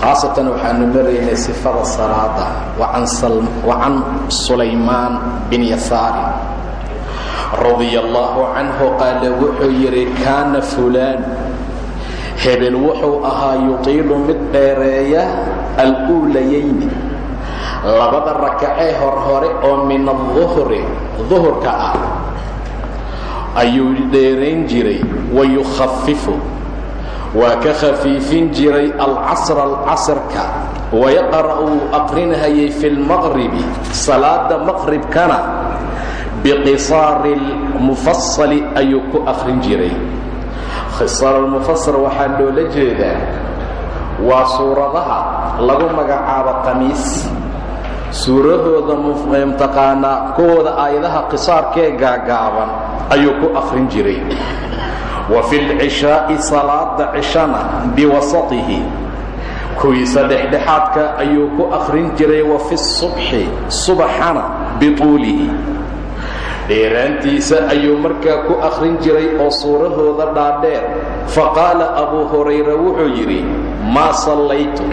khaasatan waxaanu maraynay sifada salaada wa can sulaymaan bin yasaarin radia allaahu canhu qaala wuxuu yidhi kaana fulaan. Hebel wuxuu ahaa yutiilu mid dheereeya al-uulayayni labada rakacee horhore oo min aduhri duhurka ah ayuu dheerayn jiray wayukhafifu waa ka khafiifin jiray alcasra alcasrka. Wayaqra' uu aqrinhayay fi lmaqribi salaada maqribkana biqisaari lmufasali ayuu ku aqrin jiray. Khisaar lmufasal waxaa loola jeedaa waa suuradaha lagu magacaabo qamiis. Suurahooda mtaqaanaa kuwooda aayadaha qisaarkee gaagaaban ayuu ku akhrin jiray wa fi lcishaa'i salaada cishana biwasatihi. Kuwiisa dhexdhexaadka ayuu ku akhrin jiray wa fi subxi subaxana bituulihi. Dheeraantiisa ayuu markaa ku akhrin jiray oo suurahooda dhaadheer. Faqaala abuu hurayra wuxuu yidhi maa sallaytu?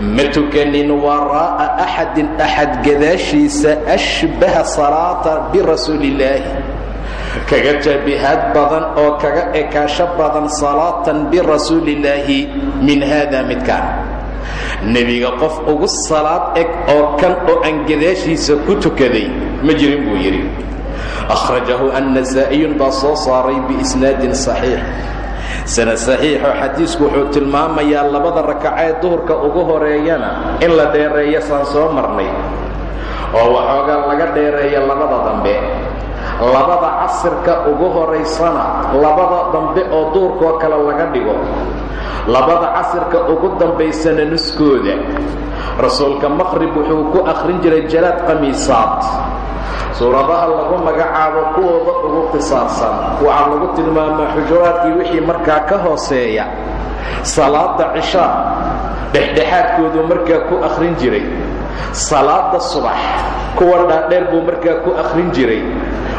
Ma tukanin waraa'a axadin axad gadaashiisa ashbaha salaata birasuulillaahi kaga jabihaad badan oo kaga ekaasho badan salaatan birasuulillaahi min haada midkaan. Nebiga qof ugu salaad eg oo kan oo aan gadaashiisa ku tukaday ma jirin buu yidhi. Akhrajahu annasaa'iyun baa soo saaray biisnaadin saxiix. Sana saxiixo xadiisku wuxuu tilmaamayaa labada rakacee duhurka ugu horeeyana in la dheereeyo saan soo marnay. Oo waxoogaa laga dheereeya labada dambe labada casirka ugu horaysana labada dambe oo duhurkoo kale laga dhigo. Labada casirka ugu dambaysana nuskooda. Rasuulka maqrib wuxuu ku akhrin jiray jalaad khamiisaad suuradaha lagu magacaabo kuwooda ugu qisaarsan. Waxaa lagu tilmaamaa xujuraadkii wixii markaa ka hooseeya. Salaada cishaa dhexdhexaadkoodu markaa ku akhrin jiray. Salaada subax. Kuwa dhaadheer buu markaa ku akhrin jiray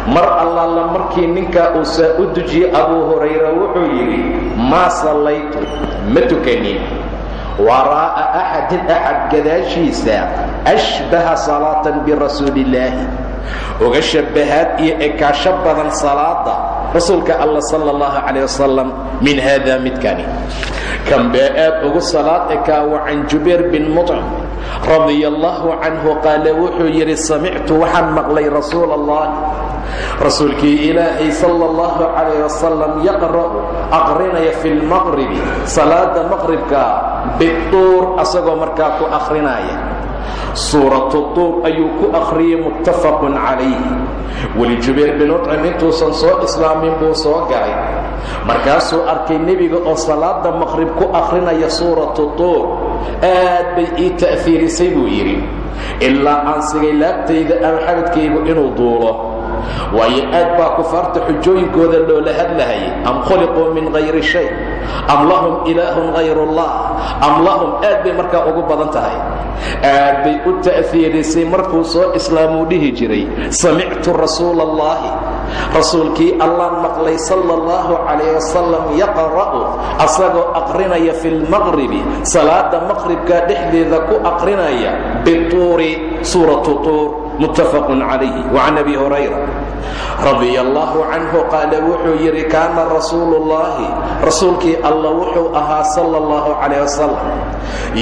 mar allaala markii ninkaa uu saa u dujiyey abuu hurayra wuxuu yidhi maa sallaytu ma tukanin waraa'a axadin axad gadaashiisa ashbaha salaatan birasuulillaahi uga shabbahaad iyo ekaasho badan salaada rasuulka alla sala allahu calayh wasalam min haada midkani. Kan baa aad ugu salaad ekaa wa can jubayr bin muطcim radia allahu canhu qaala wuxuu yidhi samictu waxaan maqlay rasuula allahi rasuulkii ilaahay sala allahu calayh wasalam yaqra'u aqrinaya fi lmaqribi salaada maqribka bituur asagoo markaa ku akhrinaya suuratu tuur ayuu ku akhriyey muttafaqun calayh weli jubayr bin ucim intuusan soo islaamin buu soo galay. Markaasuu arkay nebiga oo salaada maqrib ku akhrinaya suuratu tuur. Aad bay ii ta'fiirisay buu yidhi. Ilaa aan sigay laabtayda ama xabadkaygu inuu duulo waayo aad baa kufaarta xujooyinkooda loola hadlahayay. Am khuliquu min hayri shay. Am lahum ilaahun hayrullah am lahum aad bay markaa ugu badan tahay. Aad bay u ta'fiirisay markuu soo islaamuu dhihi jiray. Samictu rasuula allahi rasuulkii allaan maqlay sala allahu calayh wasalam yaqra'u asagoo aqrinaya fi lmaqribi salaada maqribka dhexdeeda ku aqrinaya bituuri suuratu tuur muttafaqun calayhi wacan abi hurayra radia allahu canhu qaala wuxuu yidhi kaana rasuulu llahi rasuulkii alla wuxuu ahaa sala allahu calayh wasalam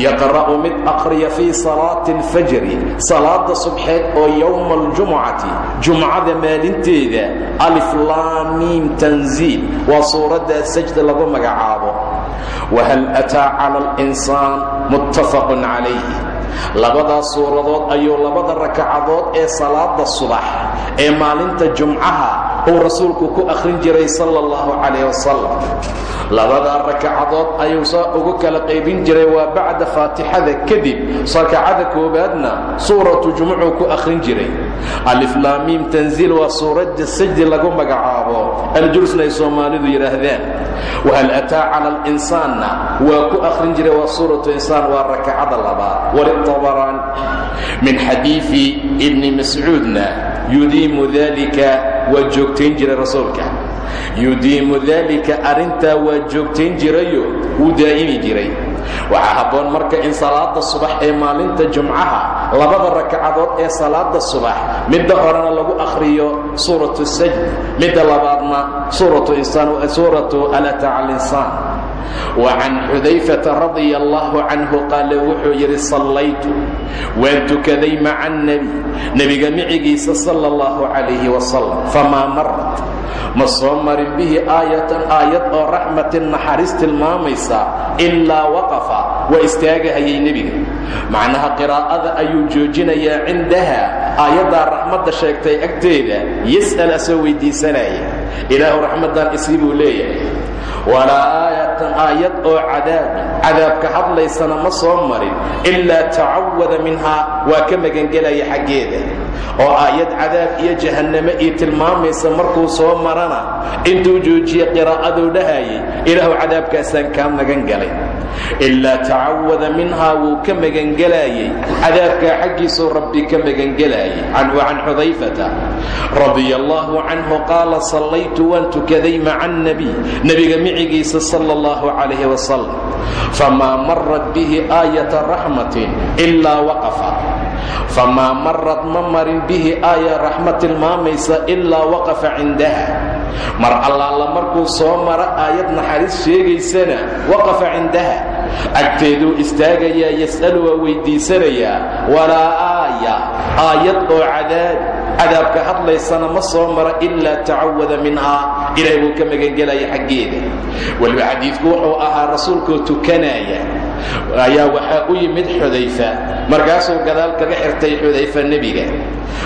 yaqra'u mid aqriya fii salaati alfajri salaada subxeed oo yowma aljumucati jumcada maalinteeda aliflaamiim tanziil waa suuraddaa sajda lagu magacaabo. Wahal ataa cala alinsaan muttafaqun calayhi labadaas suuradood ayuu labada rakacadood ee salaada subax ee maalinta jumcaha uu rasuulku ku akhrin jiray sala allahu calayh wasalam labadaa rakacadood ayuu saa ugu kala qaybin jiray waa bacda faatixada kadib. Rakacada koowaadna suuratu jumucuu ku akhrin jiray. Aliflaamiim tanziil waa suuradda sajdi lagu magacaabo. Aljulsna ay soomaalidu yidhaahdaan wahal ataa cala alinsaanna waa ku akhrin jiray waa suuratu insaan waa rakacada labaad. Walitabaraani min xadiidi ibni mascuudna yudiimu dalika waa joogtayn jiray rasuulka. Yudiimu daalika arrintaa waa joogtayn jirayo wuu daa'imi jiray. Waxaa habboon marka in salaada subax ee maalinta jumcaha labada rakacadood ee salaada subax midda horena lagu akhriyo suuratu sajd midda labaadna suuratu alata cala wacan xudayfata radia allahu canhu qaala wuxuu yidhi sallaytu. Waan tukaday maca annebi nebiga micigiisa sala allahu calayhi wasalam famaa marat ma soo marin bihi aayatan aayad oo raxmatin naxariis tilmaamaysa ilaa waqafa. Waa istaagahayay nebiga. Macnaha qiraa'ada ayuu joojinayaa cindaha. Aayaddaa raxmadda sheegtay agteeda yas'al asoo weydiisanaya ilaahu raxmaddan isii buu leeyahay walaa aayatan aayad oo cadaabi cadaabka hadlaysana ma soo marin ilaa tacawada minhaa waa ka magangelaya xaggeeda. Oo aayad cadaab iyo jahanname ii tilmaamaysa markuu soo marana intuu joojiye qiraa'aduu dhahayay ilaahu cadaabkaasaan kaa magan galay ilaa tacawada minhaa wuu ka magangelayay cadaabkaa xaggiisuu rabbi ka magangelayay. Canhu can xudayfata radia allaahu canhu qaala sallaytu waan tukaday maca annebiy nebiga micigiisa sala allahu calayhi wasalam famaa marat bihi aayata raxmatin ilaa waqafa famaa marad ma marin bihi aaya raxma tilmaamaysa ilaa waqafa cindaha mar allaala markuu soo mara aayad naxariis sheegaysana waqafa cindaha agteeduu istaagayaa yas'alu waa weyddiisanayaa walaa aaya aayad oo cadaabi cadaabka hadlaysana ma soo mara ilaa tacawada minhaa ilaahay wuu ka magangelaya xaggeeda. Weliba xadiidku wuxuu ahaa rasuulkoo tukanaya ayaa waxaa u yimid xudayfa. Markaasuu gadaal kaga xirtay xudayfa nebiga.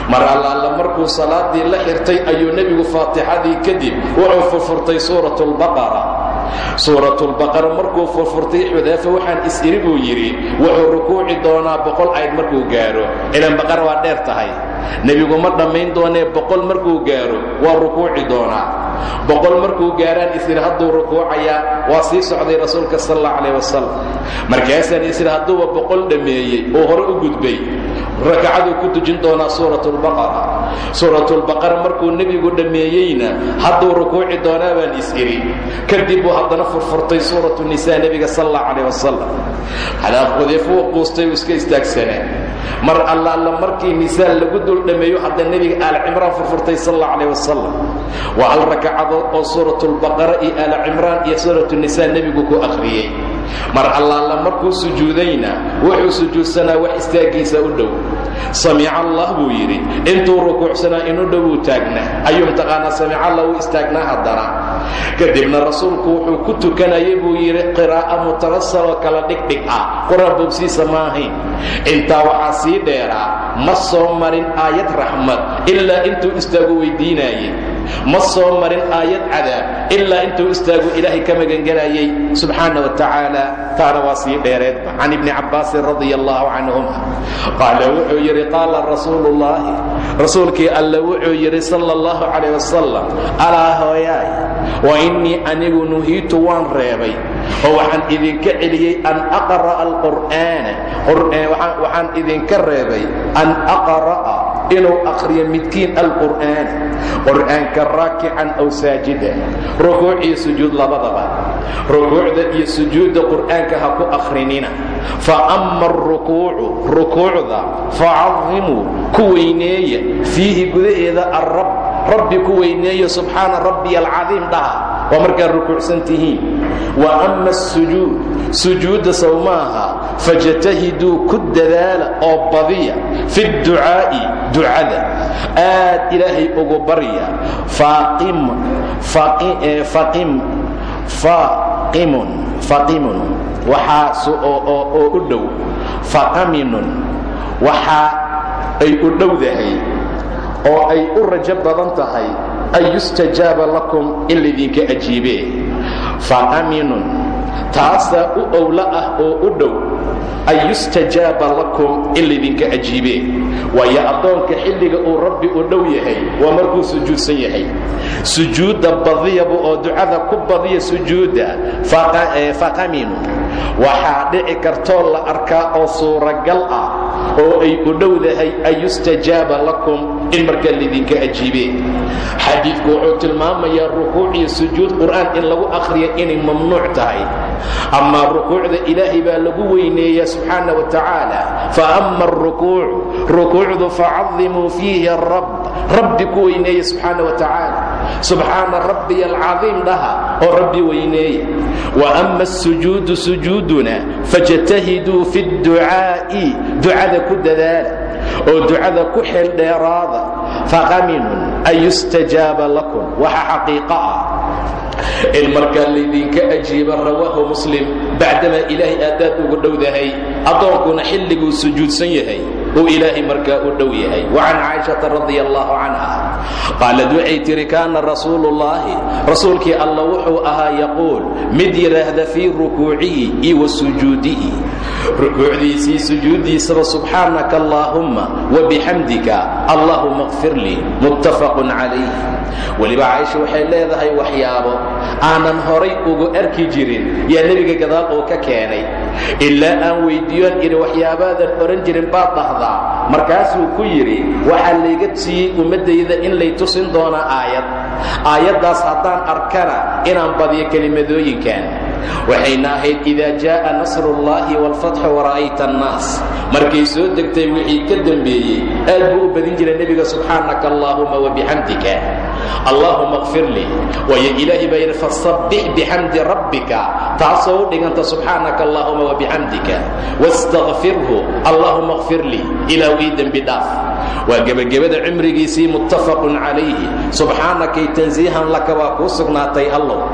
Mar allaala markuu salaadii la xirtay ayuu nebigu faatixadii kadib wuxuu furfurtay suurat lbaqara suuratulbaqara markuu furfurtay xudaafa waxaan is-iri buu yidhi wuxuu rukuuci doonaa boqol ayd markuu gaaro ilan baqara waa dheer tahay nebigu ma dhammayn doonee boqol markuu gaaro waa rukuuci doonaa. Boqol markuu gaaraan isiri hadduu rukuucayaa waa sii socday rasuulka sal alla calah wasalam markaasaan isiri hadduuba boqol dhammeeyey oo hore u gudbay. Rakacaduu ku tujin doonaa suuratulbaqara suuratulbaqara markuu nebigu dhammeeyeyna hadduu rukuuci doonaa baan is-iri kadib haddana furfurtay suuratu nisaa nebiga sal alla calah wasalam hadaaf qudeef wuu quustay uu iska istaagsanaa mar allaala markii nisaa lagu dul dhammeeyo hadda nebiga aal cimraan furfurtay sal alla calah wasalam waa hal rakacadood oo suuratulbaqara iyo aala cimraan iyo suuratu nisaa nebigu ku akhriyey. Mar allaala markuu sujuudayna wuxuu sujuudsanaa wax istaagiisa u dhow. Samica allah buu yidhi intuu rukuucsanaa inu dhowuu taagnaa ayuu mtaqaanaa samica allah u istaagnaa haddana kadibna rasuulku wuxuu ku tukanayay buu yidhi qiraa'a mutarasaloo kala dhigdhig ah qur'aan bogsiisa ma ahayn intaa waxaa sii dheeraa ma soo marin aayad raxmad ilaa intuu istaagu weydiinaayey ma soo marin aayad cadaab ilaa intuu istaagu ilaahay ka magangelayay. Subxaana wa tacaala taana waa sii dheereedba can ibni cabbaasin radia allahu canhuma qaala wuxuu yidhi qaala rasuulu ullaahi rasuulkii alle wuxuu yidhi sala allahu calayh wasalam alaa hooyaay wa innii anigu nuhiitu waan reebay oo waxaan idinka celiyey an aqra'a alqur'aana waxaan an aqra'a inuu akhriyo midkiin alqur'aana qur'aanka raakican aw saajida rukuuc iyo sujuud labadaba rukuucda iyo sujuudda qur'aanka ha ku akhrinina fa ama arukuucu rukuucda facadimuu ku weyneeya. Fiihi gudaheeda rabbi ku weyneeyo subxaana rabbiya alcadiim dhaha. Waa markaad wa ama asujuud sujuudda sow maaha fajtahiduu ku dadaala oo badiya fi dducaa'i ducada. Aad ilaahay ugu barya faqimun waxaas oo u dhow. Faqaminun waxa ay u dhowdahay oo ay u rajo badan tahay an yustajaaba lakum in laydinka ajiibee taasaa u owla ah oo u dhow an yustajaaba lakum in laydinka ajiibee waayo addoonka xilliga uu rabbi u dhow yahay waa markuu sujuudsan yahay. Sujuudda badiyaba oo ducada ku badiya sujuudda faqaminu waxaa dhici kartoo la arkaa oo suuragal ah oo ay u dhowdahay an yustajaaba lakum in markaa laydinka ajiibee xadiidku wuxuu tilmaamayaa rukuuc iyo sujuud qur'aan in lagu akhriya inay mamnuuc tahay. Amaa rukuucda ilaahay baa lagu weyneeya subxaana wa tacaala fa ama arukuuc rukuucdu facadimuu fiihi rab rabbi ku weyneeya subxaana wa tacaala subxaana rabbiya alcadiim dhaha oo rabbi weyneeya. Wa ama asujuudu sujuuduna fajtahiduu fi dducaa'i ducada ku dadaala oo ducada ku xeeldheeraada faqaminun an yustajaaba lakum waxa xaqiiqo ah. In markaa laydinka ajiiba rawaahu muslim bacdamaa ilaahay aadaad ugu dhowdahay addoonkuna xilliguu sujuudsan yahay uu ilaahay markaa u dhow yahay. Wacan caaishata radi allahu canha qaalad waxay tihi kaana rasuuluullaahi rasuulkii alla wuxuu ahaa yaquul. Mid yidhaahda fii rukuucihi iyo wa sujuudihi rukuucdiisii sujuuddiisaba subxaanaka allaahumma wabixamdika allaahuma kfir lii. Muttafaqun calayh. Weliba caaisha waxay leedahay waxyaabo aanan horay ugu arki jirin. Yaa nebiga gadaal oo ka keenay. Ilaa aan weyddiiyoan idhi waxyaabaadan odhan jirin baad dhahdaa. Markaasuu ku yidhi waxaa layga siiyey in lay tusin doonaa aayad. Aayaddaas haddaan arkana inaan badiyo kelimadooyinkan. Waxayna ahayd idaa jaa'a nasruullaahi waalfatxu wara'ayta annaas. Markay soo degtay wixii ka dembeeyey aad buu u badin jiray nebiga subxaanaka allaahuma wabixamdika allaahuma kfir lii. Waayo ilaahay baa yidhi fasabbix bixamdi rabbika. Taasoo u dhiganta subxaanaka allaahuma wabixamdika wastakfirhu allaahuma kfir lii. Ilaahu ii dembi dhaaf waa gebagabada cimrigiisii muttafaqun calayhi. Subxaanakay tansiihan laka waa kuu sugnaatay allow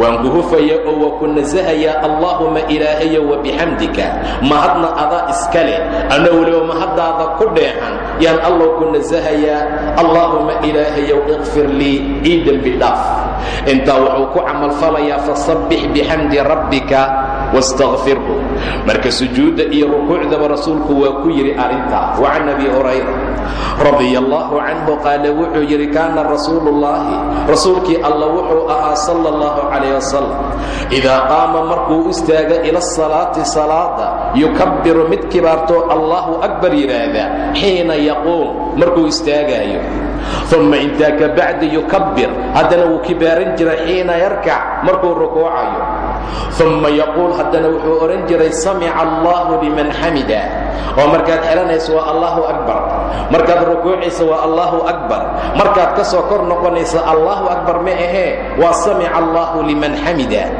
waan ku hufaya oo waa ku nasahayaa allaahuma ilaahayo wabixamdika mahadna adaa iska leh anna weliba mahaddaada ku dheehan. Yaan allow ku nasahayaa allaahuma ilaahayow ikfir lii. Ii dembi dhaaf. Intaa wuxuu ku camalfalayaa fasabbix bixamdi rabbika wastakfirhu marka sujuudda iyo rukuucdaba rasuulku waa ku yidhi arrintaa wa can abi radia allaahu canhu qaala wuxuu yidhi kaana rasuuluullaahi rasuulkii alla wuxuu ahaa sala allahu calayh wasalam idaa qaama markuu istaaga ila asalaati salaada yukabbiru mid kibaartoo allahu akbar yidhaahda xiina yaquum markuu istaagaayo. Uma intaa ka bacdi yukabbir haddana wuu kibaaran jira xiina yarkac markuu rukuucayo uma yaquul haddana wuxuu odhan jiray samica allahu liman xamida oo markaad xelanayso waa allahu akbar. Markaad rukuucaysa waa allahu akbar. Markaad ka soo kor noqonaysa allahu akbar ma ahee waa samica allahu liman xamida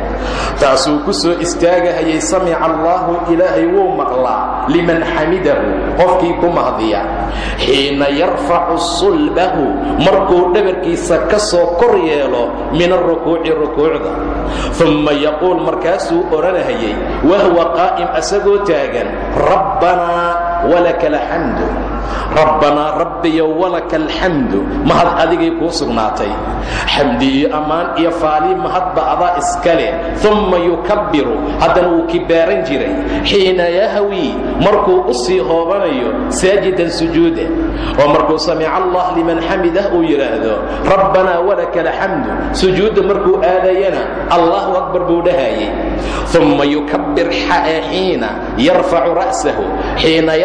taasuu ku soo istaagahayay samica allaahu ilaahay wuu maqlaa liman xamidahu qofkii ku mahdiya xiina yarfacu sulbahu markuu dhabarkiisa ka soo kor yeelo min arukuuci rukuucda. Uma yaquul markaasuu odhanahayay wahwa qaa'im asagoo taagan rabbanaa walaka alxamdu rabbanaa rabbiyo walaka alxamdu mahad adigay kuu sugnaatay. Xamdi iyo ammaan iyo faali mahadba adaa iska leh umma yukabbiru. Haddana wuu kibaaran jiray. Xiina yahwi. Markuu u sii hoobanayo saajidan sujuuda. Oo markuu samica allah liman xamidah uu yidhaahdo rabbanaa walaka alxamdu sujuudda markuu aadayana allahu akbar buu dhahayay. Umma yukabbir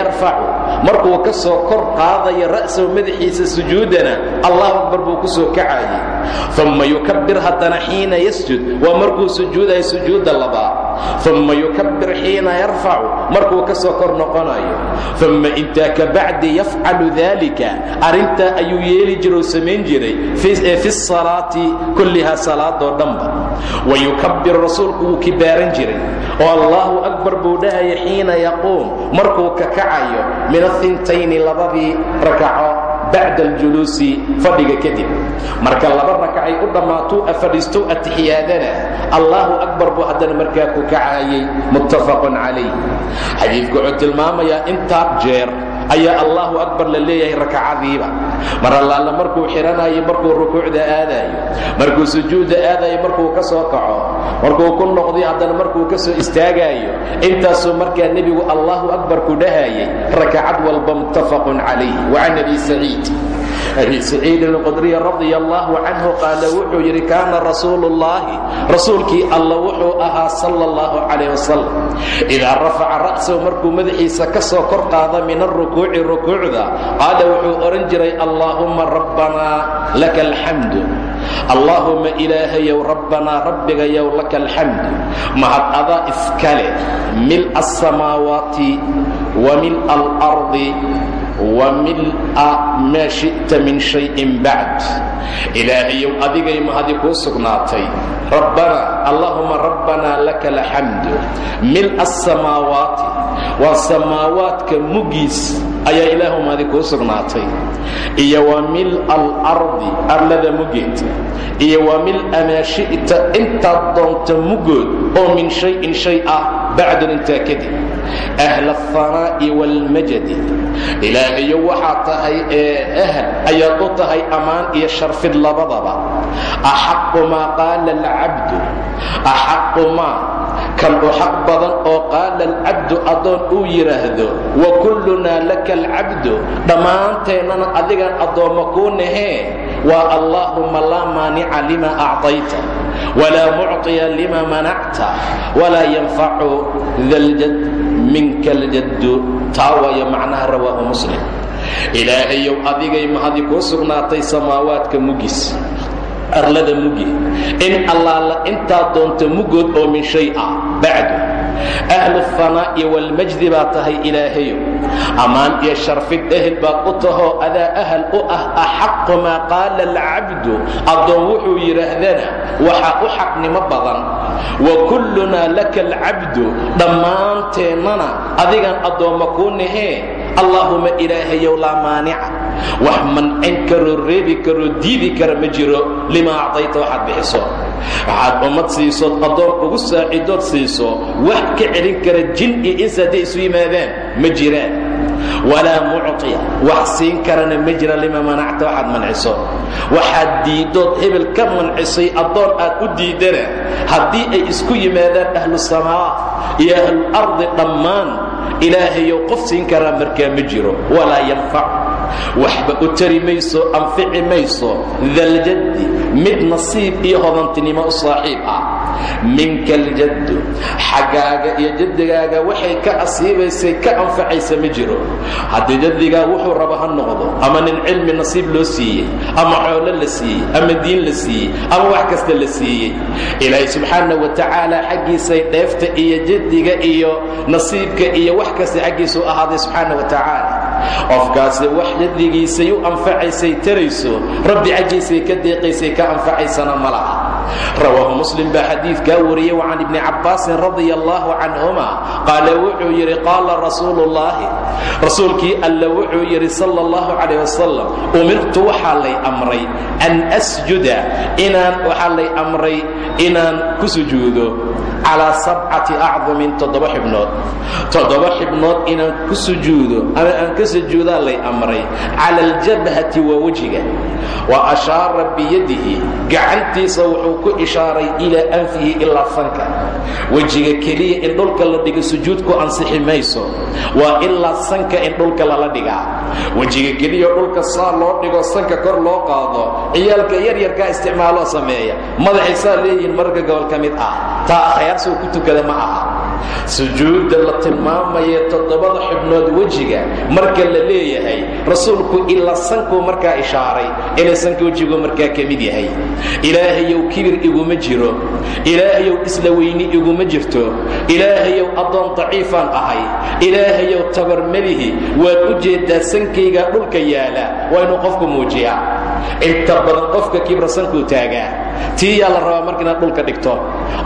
yarfacu. Markuu ka soo kor qaadaya ra'sahu madaxiisa sujuudana allahu akbar buu ku soo kacayay. Umma yukabbir haddana xiina yasjud waa markuu sujuudayo sujuudda labaad. Umma yukabbir xiina yarfacu markuu ka soo kor noqonayo. Umma intaa ka bacdi yafcalu dalika arrintaa ayuu yeeli jira oo jiray fi salaati kullihaa salaadoo dhanba wayukabbir rasuulku wuu kibaaran jiray. oo allahu akbar buu dhahaya xiina yaquum. markuu ka kacayo min aintayni labadii rakaco bacda aljuluusi fadhiga kadib. marka laba rakacay u dhammaatuu afadhiistou atixiyaadana allahu akbar buu haddana markaa ku kacaayay muttafaqun calayh. Xadiidku intaa jeer ayaa allahu akbar la leeyahay rakacadiiba mar allaala markuu xidhanayo markuu rukuucda aadaayo markuu sujuudda aadayo markuu ka soo kaco markuu ku noqday haddana markuu ka soo istaagaayo intaasuu markaa nebigu allahu akbar ku dhahayay rakacad walba muttafaqun calayh wacan abi saciid abi saciidin alqudriy radia allahu canhu qaala wuxuu yidhi kaana rasuulu ullaahi rasuulkii alla wuxuu ahaa sala allahu calayh wasalam idaa rafaca ra'sahu markuu madaxiisa ka soo kor qaada min alrukuuci rukuucda qaala wuxuu odhan jiray allaahumma rabbanaa laka alxamdu allaahumma ilaahayow rabbanaa rabbigayow laka alxamdu mahad adaa iskale mil'a asamaawaati wa mil'a alardi wamil'a maa shi'ta min shayin bacd ilaahayow adigay kuu sugnaatay. Rabbanaa allahuma rabbanaa laka alxamdu mil'a asamaawaati waa samaawaadka muggiis ayaa ilaahu kuu sugnaatay. Iyo wa alardi arlada muggeed iyo wa maa shi'ta intaad doonta muggood oo min shayin shay ah bacdun intaa kadib ahla alhanaa'i waalmajadi ilaahayo waxaa tahay ee ahal ayaad u tahay ammaan iyo sharfid labadaba axaqu maa qaala alcabdu axaqu maa kan u xaq badan oo qaala alcabdu addoon uu yidhaahdo wa kullunaa laka alcabdu dhammaanteennana adigaan addoomma kuu nahee waa allaahumma laa maanica lima acطayta walaa mucطiya lima manacta walaa yanfacu daljad minka waaya macnaha rawaahu muslim. Ilaahayow adigay mahadi kuu sugnaatay samaawaadka mugis arlada mugi. In allaala intaa doonta muggood oo min shay ah bacdu ahlu alhanaa'i waalmajdi baa tahay ilaahayow ammaan iyo sharfid ehel baad u tahoo adaa ahal u ah axaqu maa qaala alcabdu addoon wuxuu yidhaahdana waxaa u xaqnimo badan wa kullunaa laka alcabdu dhammaanteennana adigaan addoomma kuu nahee allaahuma ilaahayow laa maanica wax mancin karoo reebi karoo diidi kara ma jiro limaa acdayta waxaad bixiso. Waxaad ummad siisood addoon ugu saacidood siiso wax ka celin kara jin iyo ins hadday isu yimaadaan ma jiraan walaa mucطiya wax siin karana ma jira lima manacta waxaad manciso. Waxaad diiddood hebel ka mancisay addoon aad u diiddana haddii ay isku yimaadaan ahlu samaa iyo ahlulardi dhammaan ilaahayow qof siin karaa markaa ma jiro walaa yanfac waxba u tari mayso anfici mayso daljaddi mid nasiib iyo hodantinimo u saaxiib ah. Minka aljaddu xaggaaga iyo jaddigaaga waxay ka asiibaysay ka anfacaysa ma jiro. Haddii jaddigaa wuxuu raba ha noqdo ama nin cilmi nasiib loo siiyey ama xoolo la siiyey ama diin la siiyey ama wax kasta la siiyey. Ilaahay subxaana wa tacaala xaggiisay dheefta iyo jaddiga iyo nasiibka iyo wax kasta xaggiisuu ahaaday subxaana wa qofkaasi wax jaddigiisay u anfacaysay tarayso rabbi xaggiisay ka deeqaysay ka anfacaysana ma laha. Rawaahu muslim baa xadiidkaa wariyey wa can ibni cabbaasin radia allahu canhuma qaala wuxuu yidhi qaala rasuulu ullaahi rasuulkii alla wuxuu yidhi sala allahu calayh wasalam umirtu waxaa lay amray an asjuda inaan waxaa lay amray inaan ku sujuudo calaa sabcati acdumin toddoba xibnood toddoba xibnood inaan ku sujuudo ama aan ka sujuudaa lay amray cala waa wejiga wa ashaara biyadihi gacantiisa wuxuu ku ishaaray ilaa anfihi ilaa fanka. Wejiga keliya in dhulka la dhigo sujuud ku ansixi mayso. Waa ilaa sanka in dhulka lala dhigaa wejiga keliya dhulka saa loo dhigo sanka kor loo qaado ciyaalka yaryarkaa isticmaaloo sameeya. Madaxay saa leeyihiin marka gobol ka mid ah. Taa akhyaar soo ku tukada ma aha sujuudda la tilmaamaya toddobada xibnood wejiga marka la leeyahay rasuulku ilaa sankuu markaa ishaaray inay sanka wejigu markaa ka mid yahay. Ilaahayow kibir iguma jiro ilaahayow isla weyni iguma jirto ilaahayow addoon daciifaan ahay ilaahayow tabarmelihi waad u jeeddaa sankaygaa dhulka yaalla waa inuu qofku muujiyaa. Inta badan qofka kibra sankuu taagaa tii yaa la rabaa marka inaad dhulka dhigto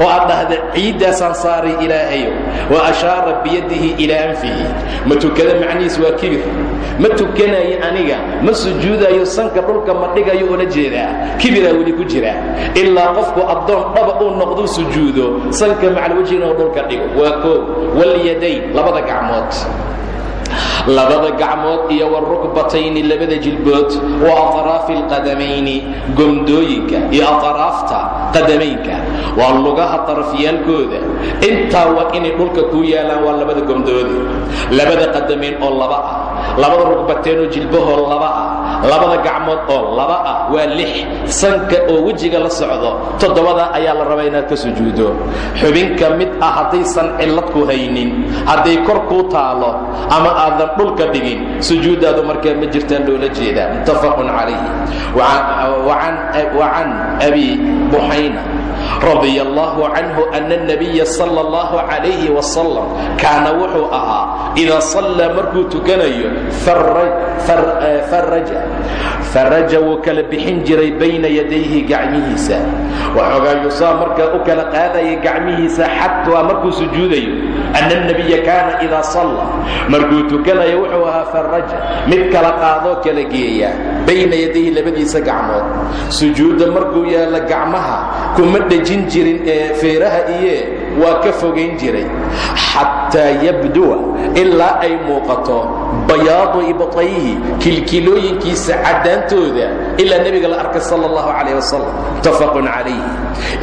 oo aad dhahda ciiddaasaan saaray ilaahayow wa ashaara biyadihi ilaa anfihi. Ma tukada macnihiis waa kibir. Ma tukanayo aniga ma sujuudayo sanka dhulka ma dhigayo ula jeedaa. Kibiraa weli ku jira. Ilaa qofku addoon dhaba uu noqduu sujuudo sanka macalwejina uu dhulka dhigo. Waa koob walyadayn labada gacmood labada gacmood iyo warukbatayni labada jilbood wa atraafi alqadamayni gomdooyinka iyo atraafta qadamaynka. Waa lugaha darafyaalkooda intaa waa inay dhulka kuu yaalaan waa labada gomdoodi. Labada qadamayn oo laba ah labada rugbateen oo jilbahoo laba ah labada gacmood oo laba ah waa lix. Sanka oo wejiga la socdo toddobada ayaa la rabaa inaad ka sujuudo. Xubinka mid ah haddaysan cillad ku haynin hadday kor kuu taalo ama aadan dhulka dhigin sujuuddaadu markaa ma jirtaan loola jeedaa. Muttafaqun calayh wa can abi buxayna radi allahu canhu ana اnabiya sal اllahu calayhi wasalam kaana wuxuu ahaa idaa sallaa markuu tukanayo faraja wuu kala bixin jiray bayna yadayhi gacmihiisa. Waxoogaa yusaa markaa u kala qaadaya gacmihiisa xataa markuu sujuudayo ana اnabiya kaana idaa salla. Markuu tukanayo wuxuu ahaa faraja mid kala qaadoo kala geeya bayna yadayhi labadiisa gacmood. Sujuudda markuu yaalla gacmaha kuma dhejin jirin ee feeraha iye waa ka fogayn jiray xataa yabduwa ilaa ay muuqato bayaadu ibtayhi kilkilooyinkiisa caddaantooda ilaa nebiga la arkay sal اllahu calayh wasalam muttafaqun calayh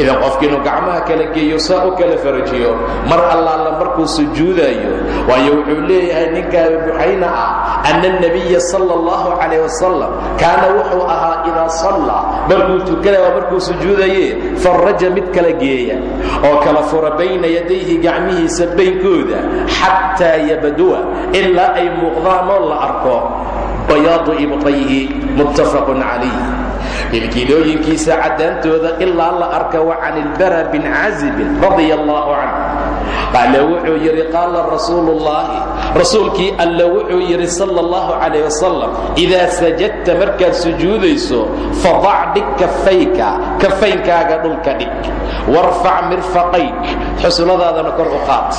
idan qofkiinu gacmaha kala geeyo saa u kala farajiyo mar allaala markuu sujuudayo waayo wuxuu leeyahay ninka abi buxayna ah ana اnabiya sal اllahu calayh wasalam kaana wuxuu ahaa idaa sallaa markuu tukanaya markuu sujuudaye faraja mid kala geeya oo kala fura bayna yadayhi gacmihiisa baynkooda xataa yabduwa ilaa ay muuqdaanoo la arko bayaadu ibtayhi muttafaqun calayh kilkilooyinkiisa caddaantooda ilaa la arka wa can ilbara bin cazibin radia allahu canhu qaala wuxuu yidhi qaala rasuulu ullaahi rasuulkii alla wuxuu yidhi sala allahu calayh wasalam idaa sajadta markaad sujuudayso fadac dhig kafayka kafaynkaaga dhulka dhig. Warfac mirfaqayk xusuladaadana kor u qaad.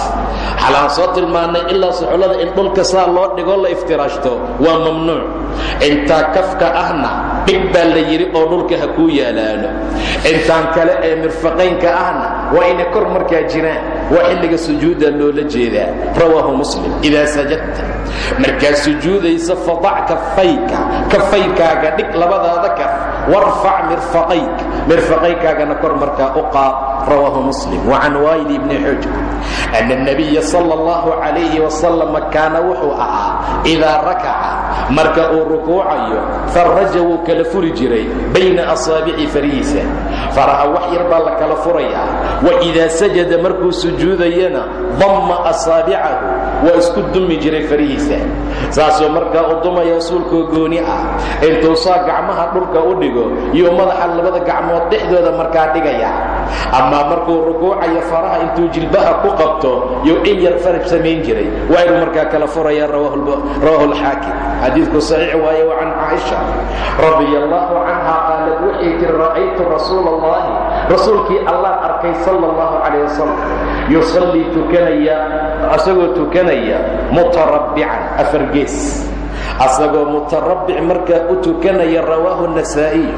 Xalaan soo tilmaannay ilaa suxullada in dhulka saa loo dhigo la iftiraashto waa mamnuuc. Intaa kafka ahna dhig baa la yidhi oo dhulka ha kuu yaalaano. Intaan kale ee mirfaqaynka ahna waa inay kor markaa jiraan waa xilliga sujuuda loola jeedaa. Rawaahu muslim idaa sajadta. Markaad sujuudayso fadac kafayka kafaykaaga dhig labadaada kaf. Warfac mirfaqayka. Mirfaqaykaagana kor markaa u qaad. Rawaahu muslim wa can waayl ibni xujr. Ana nabiya sala allahu calayhi wasalam kaana wuxuu ahaa idaa rakaca marka uu rukuucayo faraja wuu kala furi jiray bayna asaabici farihiisa. Faraha wax yar baa la kala furayaa. Waidaa sajada markuu sujuudayana damma asaabicahu waa isku dumi jiray farihiisa. Saasuu markaa u dumaya rasuulkoo gooni ah intuu saa gacmaha dhulka u dhigo iyo madaxa labada gacmood dhexdooda markaa dhigaya amaa markuu rukuucayo faraha intuu jilbaha ku qabto yo in yar faraj samayn jiray. Waa inuu markaa kala furaya rawaahu alxaakim xadiidku saxiix waaye wa can caaisha. Radia allahu canha qaalad waxay tiri ra'aytu rasuula allahi rasuulkii allah arkay sala allahu calayh wasalam yusallii tukanaya asagoo tukanaya mutarabbican asagoo mutarabbic markaa u tukanaya rawaahu nasaa'iy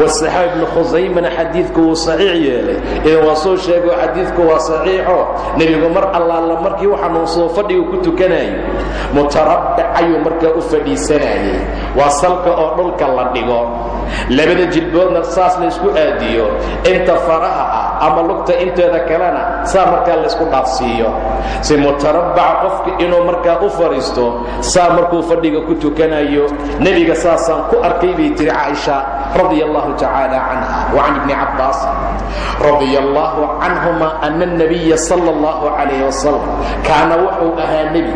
wasaxaab ibnu khusaymana xadiidku wuu saxiix yeelay. Idan waa soo sheego xadiidku waa saxiixo. Nebigu mar allaala markii u xanuunsado fadhigu ku tukanayo mutarabbic ayuu markaa u fadhiisanayay. Waa salka oo dhulka la dhigo. Labada jilboodna saas laysku aadiyo. Inta faraha ah ama lugta inteeda kalena saa markaa laysku dhaafsiiyo si mutarabbaca qofka inuu markaa u fadhiisto saa markuu fadhiga ku ku tukanayo nebiga saasaan ku arkay bay tiri caaisha radi allahu tacaala wa can ibni cabbaas radi allahu canhuma ana anabiya sala allahu calayh wasalam kaana wuxuu ahaa nebi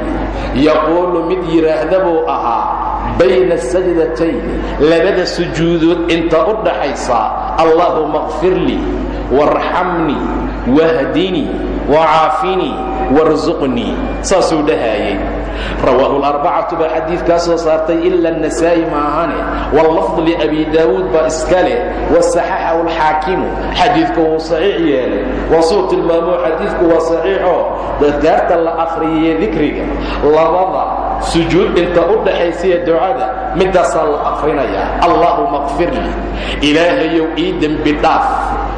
yaquulu mid yidhaahda buu ahaa bayna sajdatayn labada sujuudood inta u dhaxaysa allaahuma kfir lii waarxamnii wahdinii wacaafinii warsuqnii saasuu dhahaayay rawaahu larbacatu baa xadiidkaa soo saartay ila anasaa'i maahane wallafdu liabi daawuud baa iska leh wasaxaxahu alxaakimu xadiidku wuu saxiix yeelay. Waasuu tilmaamo xadiidku waa saxiixo. Dadkaarta la akhriyaya dikriga labada sujuud inta u dhaxaysiya ducada midaasaa la akhrinayaa allaahuma kfir lii ilaahayow ii dembi dhaaf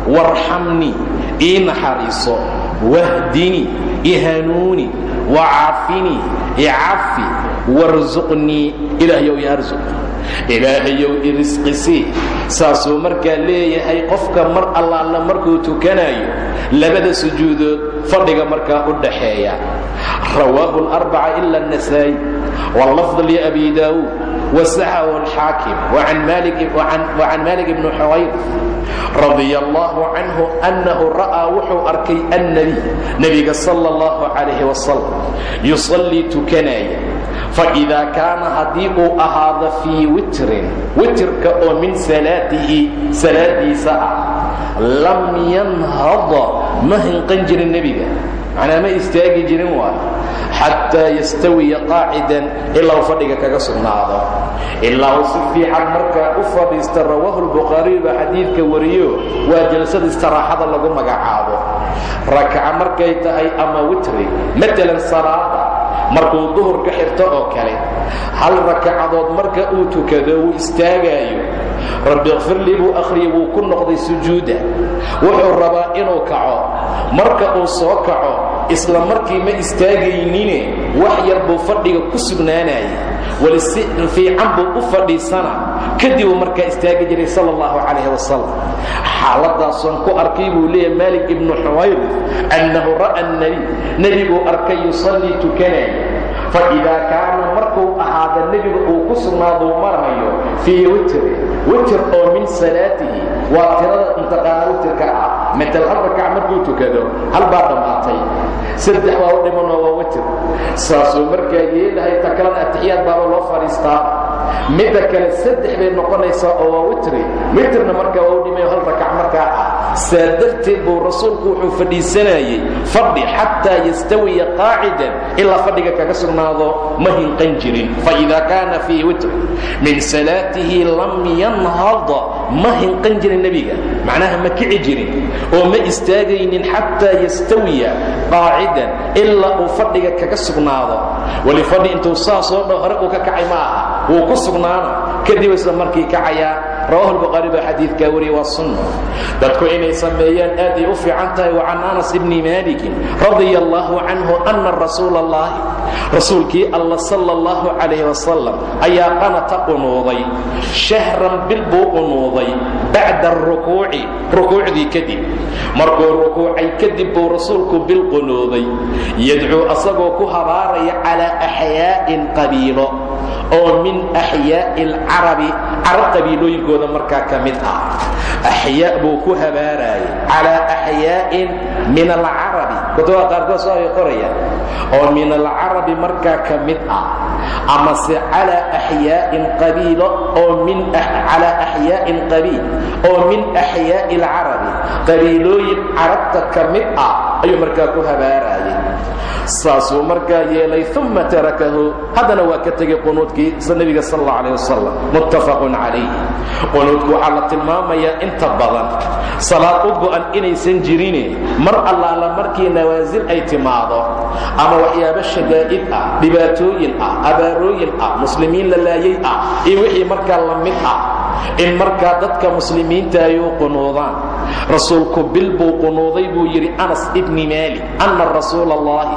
warxamnii ii naxariiso wahdinii ihanuuni wacaafini icafi warsuqnii ilaahayow i arsuq ilaahayow i risqisii saasuu markaa leeyahay qofka mar allaala markuu tukanayo labada sujuudood fadhiga markaa u dhaxeeya. Rawaahu اlarbaca ila اnasaa'i wlafd liabi daa'uud wasaxahu alxaakim wacan malik bni xuwayr radia allahu canhu annahu ra'aa wuxuu arkay annabiy nebiga sala allahu calayhi wasalam yusallii tukanaya faidaa kaana haddii uu ahaado fii witrin witrka oo min salaatihi salaadiisa ah lam yanhada ma hinqan jirin nebiga macnaa ma istaagi jirin waayo xataa yastawiya qaacidan ilaa uu fadhiga kaga sugnaado. Ilaa uu si fiican markaa u fadhiista rawaahu lbukhaariyu baa xadiidka wariyo waa jalsada istiraaxada lagu magacaabo. Rakaca markay tahay ama witri matalan salaada markuu duhur ka xirto oo kale hal rakacadood marka uu tukado wuu istaagaayo rabbi kfirlii buu akhriyay wuu ku noqday sujuuda. Wuxuu rabaa inuu kaco. Marka uu soo kaco isla markii ma istaagaynine wax yar buu fadhiga ku sugnaanaya wali si fiican buu u fadhiisana kadibuu markaa istaagi jiray sal اllahu calayh wasalam xaaladaasoon ku arkay buu leeyahay maalik ibnu xumayr annahu ra'a nebiy nebiguu arkay yusallii tukanaya faidaa kaana markuu ahaada nebiga uu ku sugnaaduu marayo fii witri witr oo min salaatihi waa tirada intaqaana witrka ah. Matal hal rakac markuu tukado hal baa dhammaatay saddex waa u dhimanoo waa witr saasuu markaa yeelahay ta kalena atixiyaad baaba loo fadhiistaa midda kale saddex bay noqonaysaa oo waa witri witrna markaa waa u dhimayo hal rakac markaa ah saa darteed buu rasuulku wuxuu fadhiisanayey fadhi xataa yastawiya qaacidan ilaa fadhiga kaga sugnaado ma hinqan jirin. Faidaa kaana fii witr min salaatihi lam yanhada ma hinqan jirin macnaha ma kici jirin oo ma istaagaynin xataa yastawiya qaacidan ilaa fadhiga kaga sugnaado. Weli fadhi intuu saasoo dho uu ka kacay ma aha ku sugnaana kadib isla markii kacayaa rawahu lbukhaari baa xadiidkaa wariyay waa sunna dadku inay sameeyaan aad ay u fiican tahay wa can anas ibni maalikin radia allahu canhu ana rasuula allahi rasuulkii alla sala allahu qanata qunuuday shahran bil buu qunuuday bacda arukuuci rukuucdii kadib. Markuu rukuucay kadib buu rasuulku bil qunuuday yadcuu asagoo ku habaaraya calaa axyaa'in qabiilo oo min axyaa'i alcarabi carab qabiilooyinkooda markaa ka mid ah. Axyaa buu ku habaarayay calaa axyaa'in min alcarabi. Kutuba qaarkood soo ay qorayaan oo min alcarabi markaa ka mid ah. Amase calaa axyaa'in qabiilo oo min calaa axyaa'in qabiil oo min axyaa'i alcarabi qabiilooyin carabta ka mid ah ayuu markaa ku habaarayay saasuu markaa yeelay uma tarakahu haddana waa ka tegay qunuudkii nebiga sal alla alah wasalam muttafaqun calayh qunuudku waxaa la tilmaamayaa inta badan salaad u go'an inaysan jirine mar allaala markii nawaasil ay timaado ama waxyaabo shadaa'id ah dhibaatooyin ah abaarooyin ah muslimiin la laayay ah iyo wixii markaa la mid ah in markaa dadka muslimiinta ay u qunuudaan. Rasuulku bil buu qunuuday buu yidhi anas ibni maalik anna rasuula allahi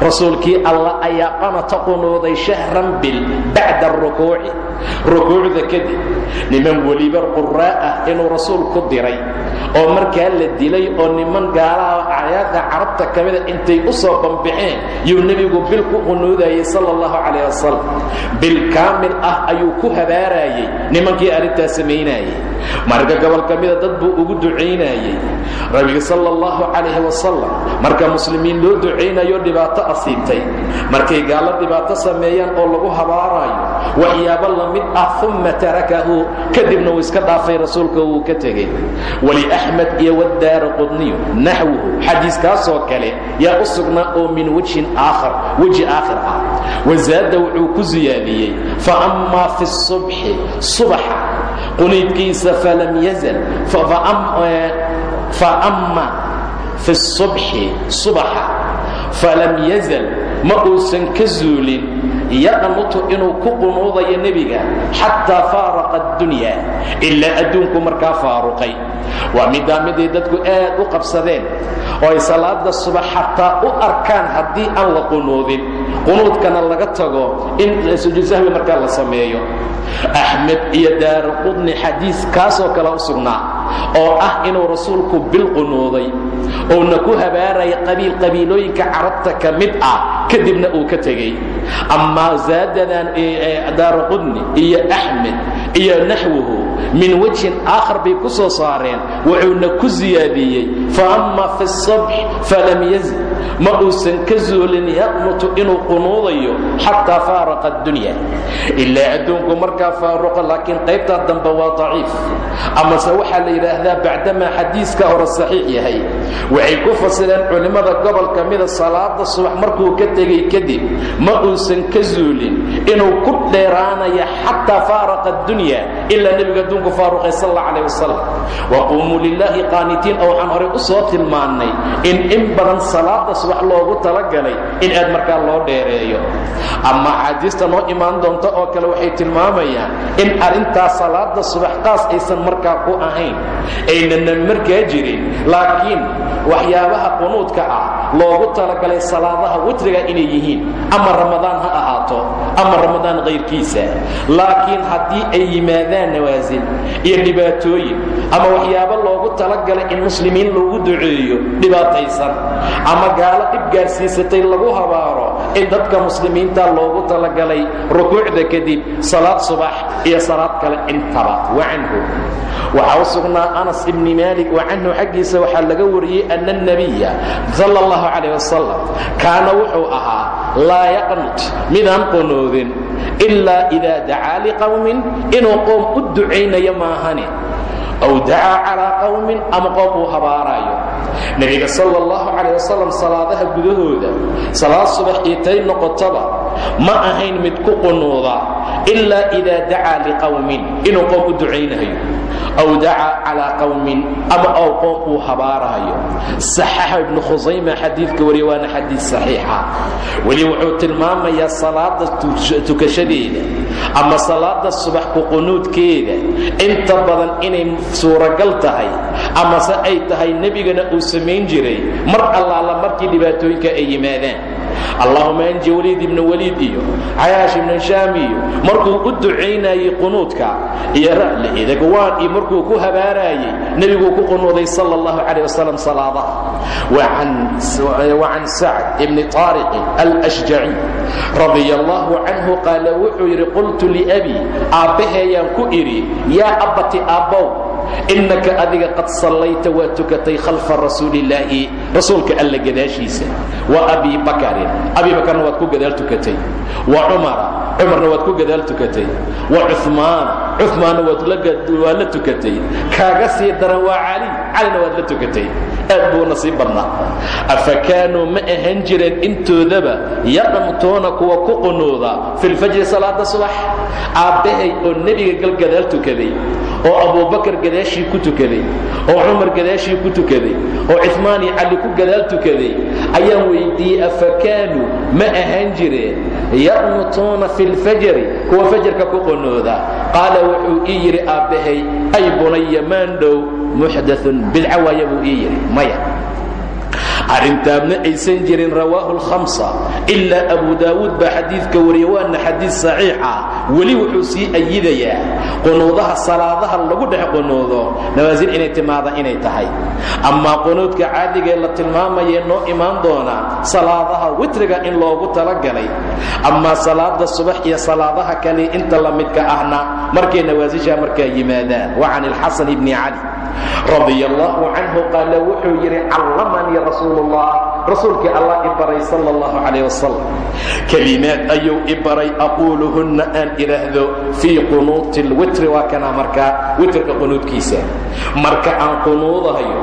rasuulkii alla ayaa qanata qunuuday shahran bil bacda arukuuci rukuucda kadib niman weliba quraa ah inuu rasuulku diray oo markaa la dilay oo niman gaalaha acyaadda carabta ka intay u soo bambixeen yuu nebigu bil ku qunuudayay sala allahu bil kaamil ah ayuu ku habaarayey nimankii arrintaa samaynayey marka gobol ka mida dad buu ugu ducaynayey nabiga sala allahu calayhi wasalam marka muslimiin loo ducaynayo dhibaato asiibtay. Markay gaallo dhibaato sameeyaan oo lagu habaarayo waxyaabo la mid ah uma tarakahu. Kadibna uu iska dhaafay rasuulka wuu ka tegey. Wali axmed iyo wadaara qudniyu naxwuhu xadiiskaasoo kale yaa u sugnaa oo min wejhin aakhar weji aakhir ah wasaada wuxuu ku siyaadiyey fa ammaa fi subxi subaxa quniidkiisa falam yazal fa amma fi subxi subaxa falam yazal ma uusan ka zuulin yaqnutu inuu ku qunuudayo nebiga xataa faaraqa addunya ilaa adduunku markaa faaruqay. Waa middaa miday dadku aad u qabsadeen oo ay salaada subax xataa u arkaan haddii aan la qunuudin. Qunuudkana laga tago in sujuud sahwi la sameeyo. Axmed iyo daara qudni xadiis kaasoo kale u oo ah inuu rasuulku bil qunuuday uuna ku habaaraya qabiil qabiilooyinka carabta ka mid ah kadibna uu ka tegey. Amaa zaadadan daara qudni iyo axmed iyo naxwuhu min wajhin aakhar bay ku soo saareen wuxuuna ku ziyaadiyey. Faama fi sabx falam yazid. Ma uusan ka zuulin yaqnutu inuu qunuudayo xataa faaraqa addunya. Ilaa adduunku markaa faaruqa laakiin qaybtaa dambe waa daciif. Amase waxaa la yidhaahdaa bacdamaa xadiiska hore saxiix yahay. Waxay ku fasireen culimada gobol ka mida salaada subax markuu ka tegay kadib ma uusan ka zuulin inuu ku dheeraanayo xataa faaraqa dunya ilaa nebiga nebigu faaruqay sal alla calah wasalam wa quumuu lilaahi qaanitiin oo waxaan horey u soo tilmaannay in in badan salaada subax loogu talagalay in aad markaa loo dheereeyo. Ama xaadiista noo imaan doonto oo kale waxay tilmaamayaan in arrintaas salaada subax qaas aysan markaa ku ahayn aynana markaa jirin. Laakiin waxyaabaha qunuudka ah loogu talagalay salaadaha witriga inay yihiin ama ramadaan ha ahaato ama ramadaan kayrkiisa laakiin haddii ay yimaadaan nawaasil iyo dhibaatooyin ama waxyaabo loogu talagalay in muslimiin loogu duceeyo dhibaataysan ama gaalo dhib gaarsiisatay lagu habaaro in dadka muslimiinta loogu talagalay rukuucda kadib salaad subax iyo salaad kale intaba. Wacanhu waxaa u sugnaa anas ibni maalik wacanhu xaggiisa waxaa laga wariyey ana anabiya sal اllahu calayh kaana wuxuu ahaa laa yaqnut midaan qunuudin ilaa idaa dacaa liqowmin inuu qowm u ducaynayo maahane aw dacaa calaa qowmin ama qowm uu habaaraayo nebiga sal اllahu calayh wasalam salaadaha gudahooda salaad subax iitay noqotaba ma ahayn mid ku qunuuda ilaa idaa dacaa liqowmin inuu qoom u ducaynayo aw dacaa calaa qowmin ama ow qoom uu habaarayo. Saxaxa ibnu khusayma xadiidka wariya waana xadiid saxiixa. Weli wuxuu tilmaamayaa salaada tukashadeeda ama salaada subax ku qunuudkeeda. Inta badan inay suuragal tahay amase ay tahay nebigana uu samayn jiray mar allaala markii dhibaatooyinka ay yimaadaan. Allahuma anji waliid ibnu waliid iyo cayaash ibnu shaam iyo markuu u ducaynayey qunuudka iyo idagwaan iyo markuu ku habaaraayey nebiguu ku qunuuday sal اllahu calayh wasalam salaadaha wacan sacd ibni taariqin alashjaci radia allahu canhu qaala wuxuu yidhi qultu liabi aabbaheeyaan ku idhi yaa abbati aabbow innaka adiga qad sallayta waa tukatay khalfa rasuulillaahi rasuulka alla gadaashiisa. Wa abi bakarin abi bakarna waad ku gadaal tukatay. Wa cumara cumarna waad ku gadaal tukatay. Wa cumaan cumaanna waa la tukatay. Kaaga sii daran waa cali calina waad la tukatay aad buuna sii badnaa. Afa kaanuu ma ahan jireen intoodaba yaqnutuuna kuwa ku qunuuda fi lfajri salaada subax. Aabbahay oo nebiga gal gadaal tukaday oo abubakar gadaashii ku tukaday oo cumar gadaashii ku tukaday oo cumaan iyo cali ku gadaal tukaday. Ayaan weydiiyey afa kaanuu ma ahaan jireen yaqnutuuna fi lfajri kuwa fajarka ku qunuuda? Qaala wuxuu ii yidhi aabbahay ay bunaya maandhow muxdaun bidca waaya buu ii yidhi maya arrintaabna aysan jirin rawaahu lhamsa ilaa abu daawuud baa xadiidka wariya waana xadiid saxiixa. Weli wuxuu sii ayidayaa qunuudaha salaadaha lagu dhex qunuudo nawaasil inay timaada inay tahay. Amaa qunuudka caadigee la tilmaamayee noo imaan doona salaadaha witriga in loogu talagalay. Amaa salaada subax iyo salaadaha kale inta la midka ahna markay nawaasishaa markaa yimaadaan. Wa can ilxasan ibni cali radia allahu canhu qaala wuxuu yidhi callamanii rasuul rasuulkii allah i baray sal اllahu calayh wasalam kelimaad ayuu i baray aquuluhunna aan idhaahdo fii qunuuti lwitri waa kanaa markaa marka aan qunuudahayo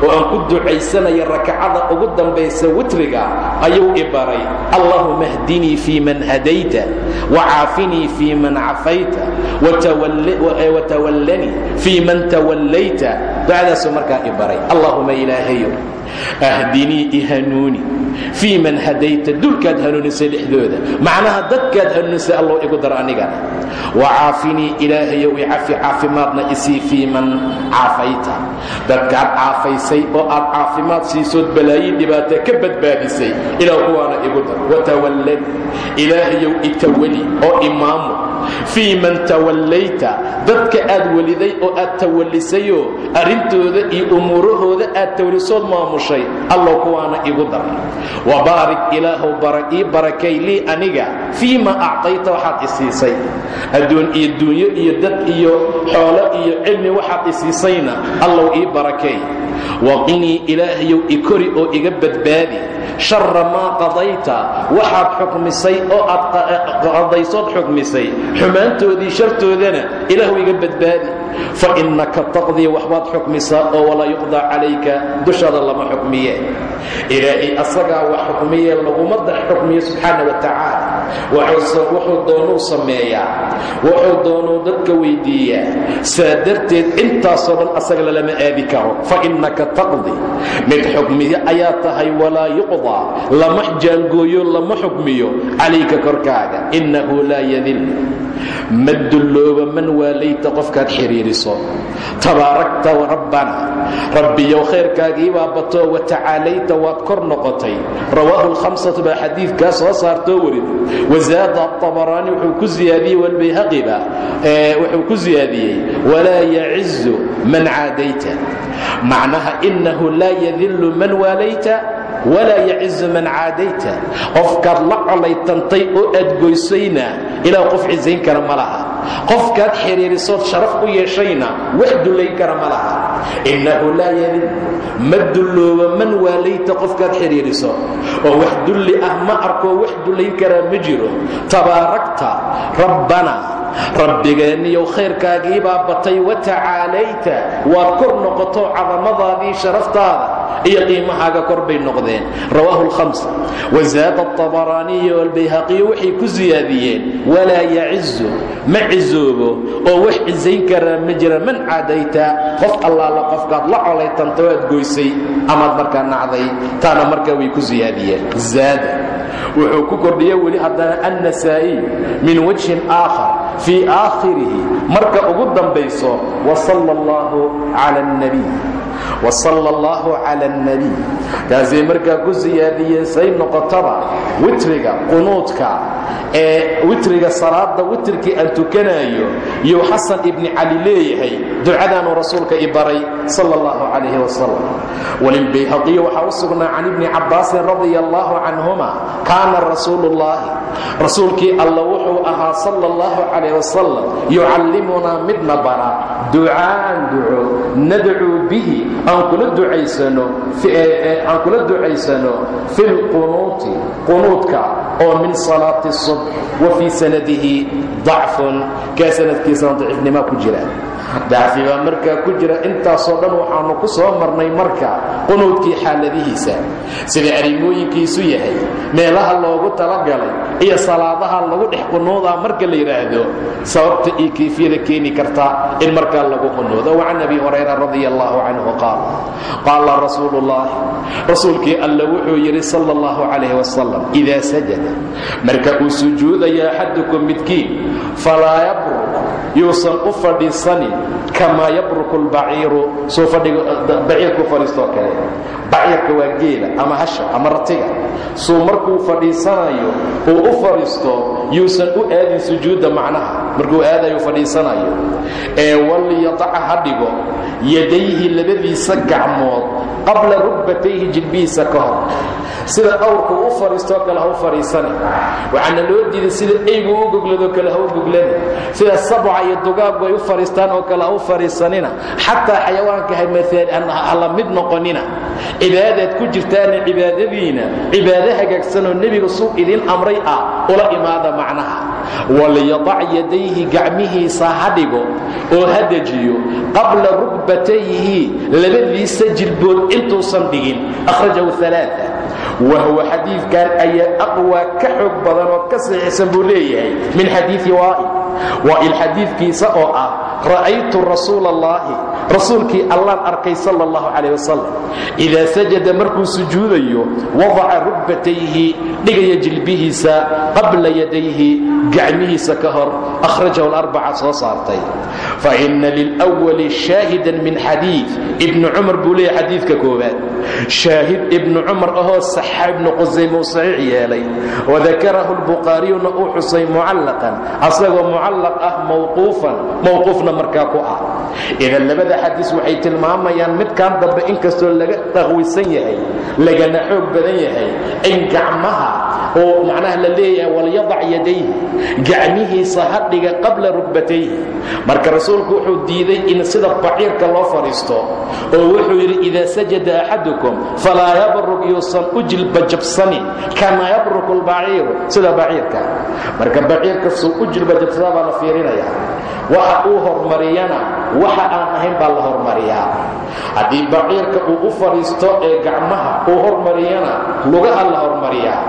oo aan ku ducaysanayo rakacada ugu dambaysa witriga ayuu i baray allahuma hdinii fii man hadayta wacaafinii fii man cafayta watawallanii fii man tawallayta. Ducadaasuu markaa i baray allahuma ilaahayo ahdinii ihanuuni. Fii man hadayta dulkaad hanuunisay dhexdooda. Macnaha dadkaad hanuunisay allow igu dar anigana wa caafinii ilaahayow icafi caafimaadna isii fii man caafayta. Dadkaad caafaysay oo aad caafimaad siisood balaayin dhibaata ka badbaadisay ilaah kuwaana igu dar. Watawallad ilaahayow itawali oo imaamu. Fii man tawallayta dadka aad weliday oo aad tawallisayoo arrintooda iyo umuurahooda aad tawlisood maamushay allow kuwaana igu dar wa baarik ilaahow ii barakay lii aniga fii ma actayta waxaad isiisay adduun iyo duunyo iyo dad iyo xoolo iyo cilmi waxaad isiisayna allow ii barakay. Waqinii ilaahayow ikori oo iga badbaadi shara maa qadayta waxaad xukmisay oo aad qadaysood xukmisay xumaantoodii shartoodana ilaahu iga badbaadi. Fa innaka taqdii waxbaad xukmisaa oo walaa yuqdaa calayka dushaada lama xukmiye. Ilaahay asagaa wax xukmiye laguma dax xukmiye subxaana wa tacaala wuxuu doonuu sameeyaa. Wuxuu doonuu dadka weyddiiyaa saa darteed intaasoo dhan asaga lalama aadi karo. Fa innaka taqdi. Mid xukmiye ayaa tahay walaa yuqdaa lama jaangooyo lama xukmiyo. Calayka korkaaga. Innahu laa yadil ma dullooba man waalayta qofkaad xidhiiriso tabaarakta rabbana. Rabbiyow khayrkaagiibaa batoo watacaalayta waad kor noqotay. Rawaahu lhamsatu baa xadiidkaa soo saartoo warid. Wazaada atabaraani wuxuu ku ziyaadiyey walbayhaqiba. Wuxuu ku ziyaadiyey walaa yacizu man caadayta. Macnaha innahu laa yadillu man waalayta walaa yacizu man caadayta. Qofkaad la colaytantay oo aad goysayna ilaa qof cisayn kara ma laha. Qofkaad xidhiirisood sharaf u yeeshayna wax dullayn kara ma laha. Innahu laa yadil ma dullooba man waalayta qofkaad xidhiiriso oo wax dulli ah ma arkoo wax dullayn karaa ma jiro. Tabaarakta rabbana rabbigeenniyow khayrkaagiibaa batay watacaalayta waad kor noqoto cadamadaadii sharaftaada iyo qiimahaaga kor bay noqdeen. Rawaahu lhams wazaada atabaraaniyi walbayhaqiyu waxay ku siyaadiyeen walaa yacizu ma cizoobo oo wax cisayn karaa ma jira man caadayta qof allaala qofkaad la colaytanto aad goysay amaad markaa nacday. Taana markaa way ku siyaadiyeen zaada. Wuxuu ku kordhiya weli haddana annasaa'iy min wajhin aakhar fii aakhirihi. Marka ugu dambayso wasala allahu cala alnabiy wasala allahu cala alnabiy kaasay markaa ku siyaadiyeen say noqotaba witriga qunuudka ee witriga salaada witrkii aan tukanaayo yuu xasan ibni cali leeyahay ducadaanuu rasuulka i baray sala allahu calayhi wasalam walilbayhaqiyi waxaa u sugnaa can ibni cabbaasin radia allahu canhuma kaana rasuulu ullaahi rasuulkii alla wuxuu ahaa sala allahu calayh wasalam yucallimunaa midna bara ducaaan duco nadcuu bihi aan kula ducaysano fi lqunuuti qunuudka oo min salaati الصubx wa fii sanadihi dacfun kaa sanadkiisana daciifnimaa ku jira dacfi baa markaa ku jira intaasoo dhan waxaanu ku soo marnay marka qunuudkii xaaladihiisa sida arrimooyinkiisu yahay meelaha loogu talagalay iyo salaadaha lagu dhex qunuudaa marka la yidhaahdo sababta iyo kayfiyada keeni karta in markaa lagu qunuudo wacan abi hurayra radi allahu canhu qaal qaala rasuulu ullaahi rasuulkii alla wuxuu yidhi sala allahu calayh wasalam idaa sajada marka uu sujuudaya axadukum midkiin falaa yabruk yuusan u fadhiisanin kamaa yabruku lbaciiru suu baciirku fadhiistoo kale. Baciirka waa geela ama hasha ama ratiga. Suu markuu fadhiisanayo uu u fadhiisto yuusan u aadin sujuudda macnaha. Markuu aadayo fadhiisanayo. Ee walyadaca ha dhigo yadayhi labadiisa gacmood qabla rugbatayhi jilbihiisa ka hor sida awrku u fadhiistoo kale ha u fadhiisani. Waxaana loo diiday sida eygu u gogladoo kale ha u goglani. Sida sabca iyo dugaaggu ay u fadhiistaan oo kale ha u fadhiisanina. Xataa xayawaanka hala mid noqonina. Cibaadaad ku jirtaana cibaadadiina cibaado hagaagsanoo nebiga suu idin amray ah ula imaada macnaha. Walyadac yadayhi gacmihiisa ha dhigo oo ha dejiyo. Qabla rugbatayhi labadiisa jilbood intuusan dhigin. Akhrajahu aaaa wahuwa xadiidkan ayaa aqwaa ka xoog badan oo ka saxiixsan buu leeyahay min xadiii waa'il waa'il xadiidkiisa oo ah ra'aytu rasuula allahi rasuulkii allaan arkay sala allahu calayh wasalam idaa sajada markuu sujuudayo wadaca rugbatayhi dhigaya jilbihiisa qabla yadayhi gacmihiisa ka hor akhrajahu alarbaca soo saartay fa ina lilwali shaahidan min xadiid ibni cumar buu leeyahy xadiidka koowaad shaahid ibnu cumar ahoo saxa ibnu qusayme uu saxiix yeelay. Wadakarahu lbukhaariyuna uu xusay mucallaqan asagoo mucallaq ah mawquufan mawquufna markaa ku ah. Idan labada xadiis waxay tilmaamayaan midkan dambe inkastoo laga taqwisan yahay lagana xoog badan yahay in gacmaha oo macnaha la leeyahay walyadac yadayhi gacmihiisa hadhiga qabla rugbatayhi marka rasuulku wuxuu diiday in sida baciirka loo fadhiisto oo wuxuu yidhi idaa sajada axadukum falaa yabrug u jilbajabsanin kama yabruku lbaciiru sida baciirka. Marka baciirka suu u jilbajabsadaa baa la fiirinayaa waxa uu hormariyana waxa aan ahayn baa la hormariyaa. Haddii baciirka uu u fadhiisto ee gacmaha uu hormariyana lugaha la hormariyaa.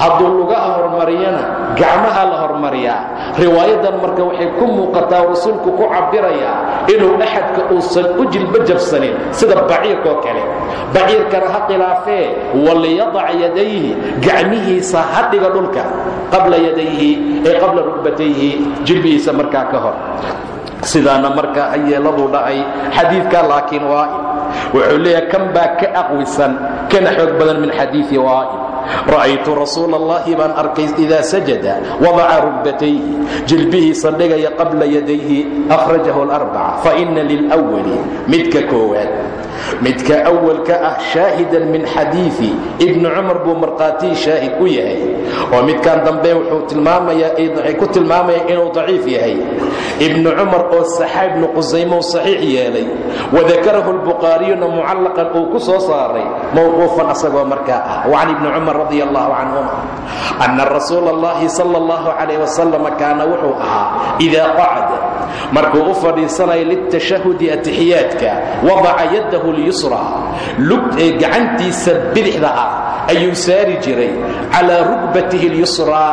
Hadduu lugaha hormariyana gacmaha la hormariyaa. Riwaayadan marka waxay ku muuqataa rasuulku ku cabirayaa inuu axadka uusan u jilba jabsanin sida baciirkaoo kale. Baciirkana ha khilaafee waliyadac yadayhi gacmihiisa ha dhiga dhulka qabla yadayhi ee qabla rugbatayhi jilbihiisa markaa ka hor sidaana markaa hayeeladuu dhacay xadiidka laakiin waa'il wuxuu leeyahay kan baa ka aqwisan kana xoog badan min xadiii waa'il ra'aytu rasuula allahi baan arkay idaa sajada wadaca rugbatayhi jilbihiisa dhigaya qabla yadayhi akhrajahu alarbaca faina lilwali midka koowaad midka awalka ah shaahidan min xadiii ibni cumar buu markhaatii shaahid u yahay. Oo midkan dambe wuxuu ku tilmaamaya inuu daciif yahay. Ibnu cumar oo saxa ibnu qusayme uu saxiix yeelay. Wadakarahu lbukhaariyuna mucallaqan uu ku soo saaray mowquufan asagoo markaa ah. Wacan ibni cumar radi allahu canhuma ana rasuula allahi sal allahu calayh wasalam kaana wuxuu ahaa idaa qacada markuu u fadhiisanaya litashahudi atixiyaadka wadaca yadahu lyusra gacantiisa bidixda ah ayuu saari jiray calaa rugbatihi lyusraa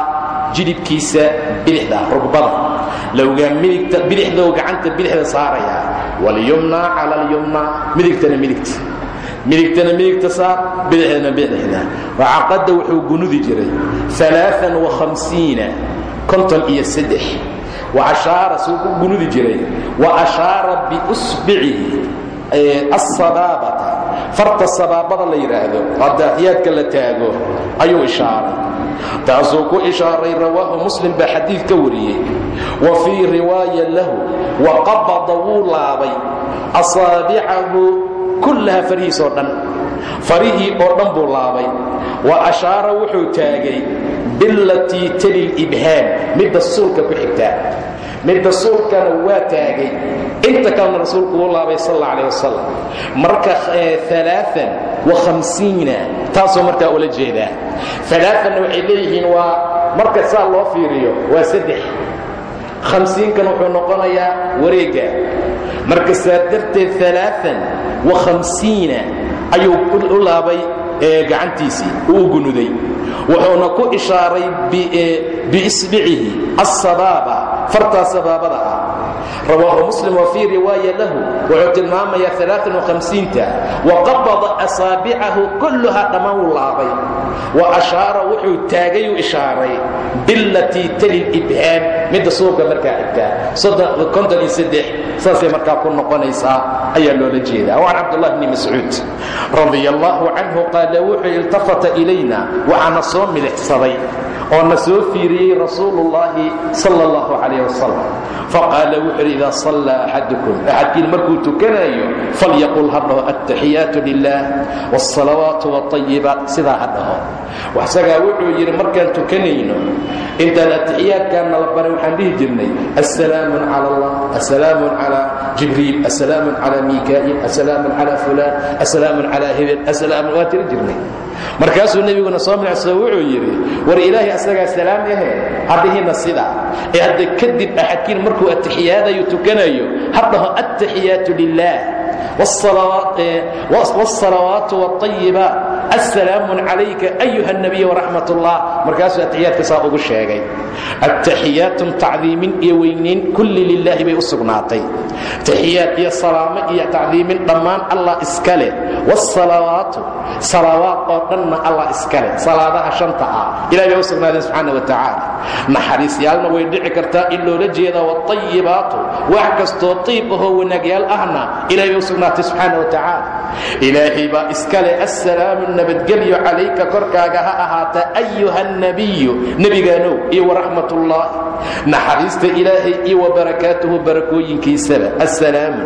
jidhibkiisa bidixda rugbada. Lowgaa bidixdou gacanta bidixda saaraya walyumna cala alyumna midigtana midigta. Midigtana midigta saar bidixdana bidixda. Wacaqada wuxuu gunudi jiray aaaan وahamsiina konton iyo saddex waashaara suu ku gunudi jiray wa ashaara biusbicihi asabaabata farta sabaabada la yidhaahdo adaaxiyaadka la taago ayuu ishaaray taasuu ku ishaaray rawaahu muslim baa xadiid ka wariyey wa fii riwaaya lahu wa qabada wuu laabay asaabicahu kullaha farihiisoo dhan farihii oo dhan buu laabay wa wuxuu taagay bilatii tali libhaam midda suulka ku xigtaa. Midda suulkana waa taagay. Inta kalena rasuulku uu laabay sal alla alah wasalam marka alaaan wahamsiina taasoo markaa ula jeedaa. Alaaanna waxay leeyihiin waa marka saa loo fiiriyo waa saddex. Hamsiinkan wuxuu noqonayaa wareegga marka saa darteed alaaan wahamsiina ayuu u laabay gacantiisii. Uu gunuday wuxuuna ku ishaaray biisbicihi asabaaba fartaa sabaabada ah. Rawaahu muslim wa fii riwaaya lahu wuxuu tilmaamayaa aaaiinta waqabada asaabicahu kulluhaa dhammaan wuu laabay. Wa ashaara wuxuu taagayuu ishaaray bilatii tali ibhaam midda suuqa markaa xigtaa konton iyo saddex saasay markaa ku noqonaysaa ayaa loola jeedaa وcan cabdالlah bni mascuud radi allahu canhu qaala wuxuu iltafata ilayna waxaana soo milixsaday oo na soo fiiriyey rasuulu اllahi sal اllahu calayh wasalam faqaala wuxuu yidhi idaa sallaa axadukum axadkiin markuu tukanayo falyaqul ha dhaho attaxiyaatu lilah wاsalawaatu wاطayibaat sidaa ha dhaho isagaa wuxuu yidhi markaan tukanayno intaan atixiyaadkaan nala baray waxaan dhihi jirnay asalaamun cala allah asalaamun cala jibriil asalaamun cala miikaa'il asalaamun cala fulaan asalaamun cala hebel asalaamun waa tiri jirnay. Markaasuu nebiguna soo milacsado wuxuu yidhi war ilaahay asagaa salaam eh, ahe hadhihina sidaa ee eh, hadda kadib axadkiin markuu atixiyaadayo tukanayo ha dhaho attaxiyaatu lilah wاsalawaatu asalaamu calayka ayuha nabiy waraxmat ullah markaasuu atixiyaadka saa ugu sheegay. Attaxiyaatun tacdiimin iyo weyniin kulli lilaahi bay u sugnaatay. Taxiyaad iyo salaamo iyo tacdiimin dhammaan allah iska leh. Wsalawaatu salawaad oo dhanna allah iska leh. Salaadaha shanta ah. Ilahi bay u sugnaadeen subxaana wa tacaala. Naxariisyaalna way dhici kartaa in loola jeedaa waayibaatu wax kastoo tiib wanaagyaal ahna. Ilahi bay wa nabadgelyo calayka korkaaga ha ahaata ayuha nabiyu nebigaanow iyo waraxmat ullaahi naxariista ilaahay iyo wabarakaatuhu barakooyinkiisaba assalaamu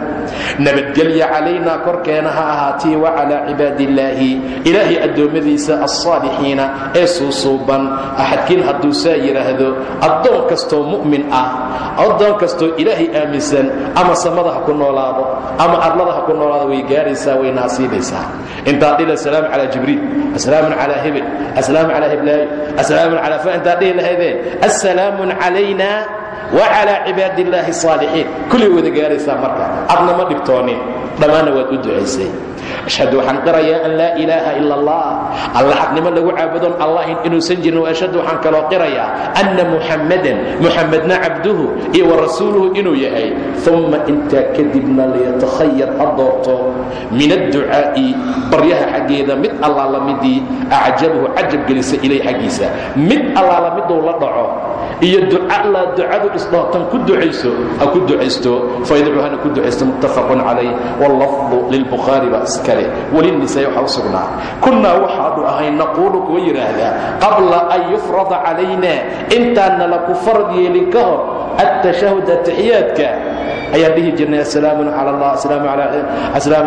nabadgelya calaynaa korkeena ha ahaatii wacalaa cibaadillaahi. Ilaahay addoommadiisa alsaalixiina ee suusuuban. Axadkiin hadduu saa yidhaahdo kastoo mu'min ah addoon kastoo ilaahay aaminsan ama samada ku noolaado ama arlada ku noolaado way gaaraysaa way naasiibaysaa intaad dhila asalaamu calaa jibriil asalaamun calaa hebel asalaamu calaa heblaayo asalaamun calaa fa intaad dhihi lahaydeen assalaamun calayna wacalaa cibaadi illaahi saalixiin. Kullay wada gaaraysaa marka adna ma dhibtoonin dhammaanna waad u ducaysay ashhadu waxaan qirayaa an laa ilaaha ila allah alla lagu caabudon allahin inuusan jirin waashhadu waxaan kaloo qirayaa anna muxammadan muxammadna cabduhu iyo wa rasuuluhu inuu yahay. Umma intaa kadibna liyatakhayar ha doorto min adducaa'i baryaha xaggeeda mid allaala midii acjabahu cajab gelisa ilay xaggiisa. Mid allaala miduu la dhaco iyo ducalaa ducadu isdhootan ku ducayso ha ku ducaysto faydcuhana ku ducaysto muttafaqun calayh wallafdu lilbukhaari baa iskale welinisaa'i waxaa u sugnaa. Kunnaa waxaanu ahay naquulu kuwa yidhaahdaa qabla an yufrada calayna intaanna laku farad yeelin ka hor attashahud ataxiyaadka ayaan dhihi jirnay asalaamu cala allah asalaamu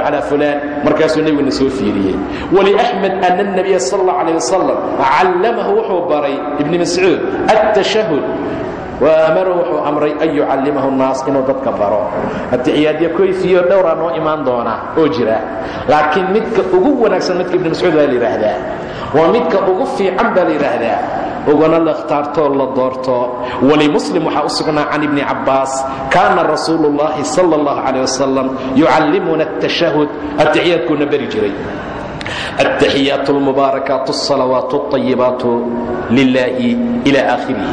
calaa fulaan. Markaasuu nebiguna soo fiiriyey. Waliaxmed ana nabiya sal allah calayh wasalam callamahu wuxuu baray ibni mascuud attashahud waamarahu wuxuu amray an yucallimahu nnaas inuu dadka baro. Atixiyaadya koyfiyo dhowraa noo imaan doona oo jira. Laakiin midka ugu wanaagsan midka ibni mascuud baa la yidhaahdaa waa midka ugu fiican baa la yidhaahdaa ugana la ikhtaartoo la doorto walimuslim waxaa u sugnaa can ibni cabbaas kaana rasuulu اllahi sal اllahu calayh wasalam yucallimuna atashahud atixiyaadkuuna beri jiray التحيات المباركات الصلوات الطيبات لله إلى آخره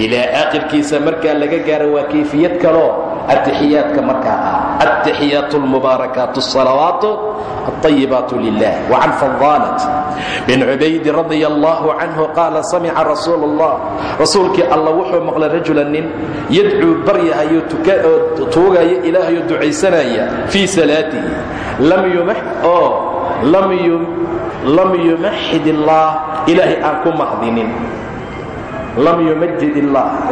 إلى آخر كيسا مركا لغا قاروا كيفية كلو التحيات كمركا التحيات المباركات الصلوات الطيبات لله وعن فضالة بن عبيد رضي الله عنه قال سمع رسول الله رسولك الله وحو مقل رجلا يدعو بريها توغا إله يدعي سنايا في صلاته لم يمح أوه lam yumaxid illaah ilaahay aan ku mahdinin lam yumajid illaah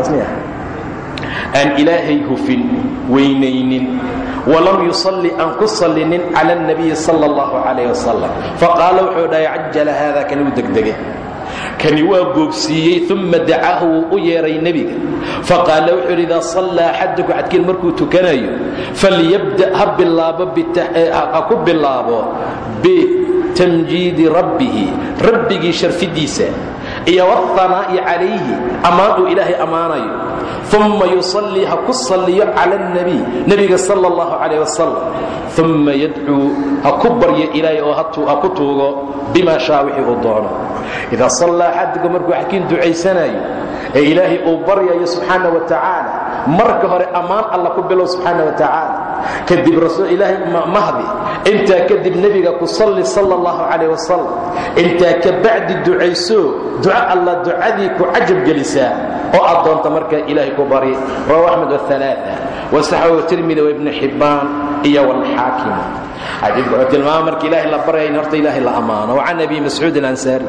aan ilaahay hufin weynaynin walam yusalli aan ku sallinin cala اnabiyi sala اllahu calayh wasalam faqaala wuxuu dhahay cajala haada kani u degdegay kani waa googsiiyey uma dacaahu wuu u yeeray nebiga. Faqaala wuxuu yidhi idaa sallaa axaduku xadkiin markuu tukanayo falyabda ha bilaabo ha ku bilaabo bitamjiidi rabbihi rabbigii sharfidiisa iyo wahanaa'i calayhi ammaan uu ilaahay ammaanayo. Uma yusallii ha ku salliyo cala اnebiy nebiga sala اllahu calayh wasalam uma yadcuu ha ku baryo ilaahay oo ha ku tuugo bima shaa wixii uu doono. Idaa sallaa axaduku markuu xakiin ducaysanayo ee ilaahay uu baryayo subxaana wa tacaala marka hore ammaan alla ku bilow subxaana wa tacaala. Kadib ilaahay mahdi intaa kadib nebiga ku salli sala allahu calayh wasalam intaa ka bacdi ducayso duco alla ducadii ku cajab gelisaa oo aad doonta markaa ilaahay ku bari rawahu axmed waalaaa wasaxahu tirmidi waibnu xibbaan iyo walxaakim xadiidku wuxuu tilmaama marka ilaahay la baryay horta ilaahay la ammaano wacan abi mascuud alansaari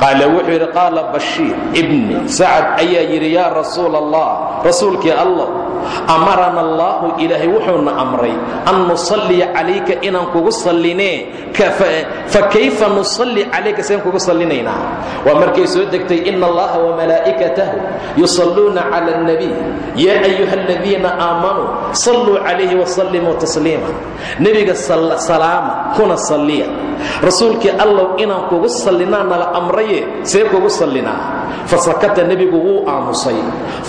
qaala wuxuu yidhi qaala bashiir ibni sacad ayaa yidhi yaa rasuul allah rasuulkii allah amarana allaahu ilaahay wuxuuna amray an nusalliya calayka inaan kugu sallinee fakayfa nusalli calayka seen kugu sallinaynaa waa markay soo degtay ina allaha wamalaa'ikatahu yusalluuna cala alnabiy yaa ayuha aladiina aamanuu salluu calayhi wasallimuu tasliima. Nebiga salaama kuna salliya. Rasuulkii allow inaan kugu sallinaa nala amraye see kugu sallinaa fasakata nebigu wuu aamusay.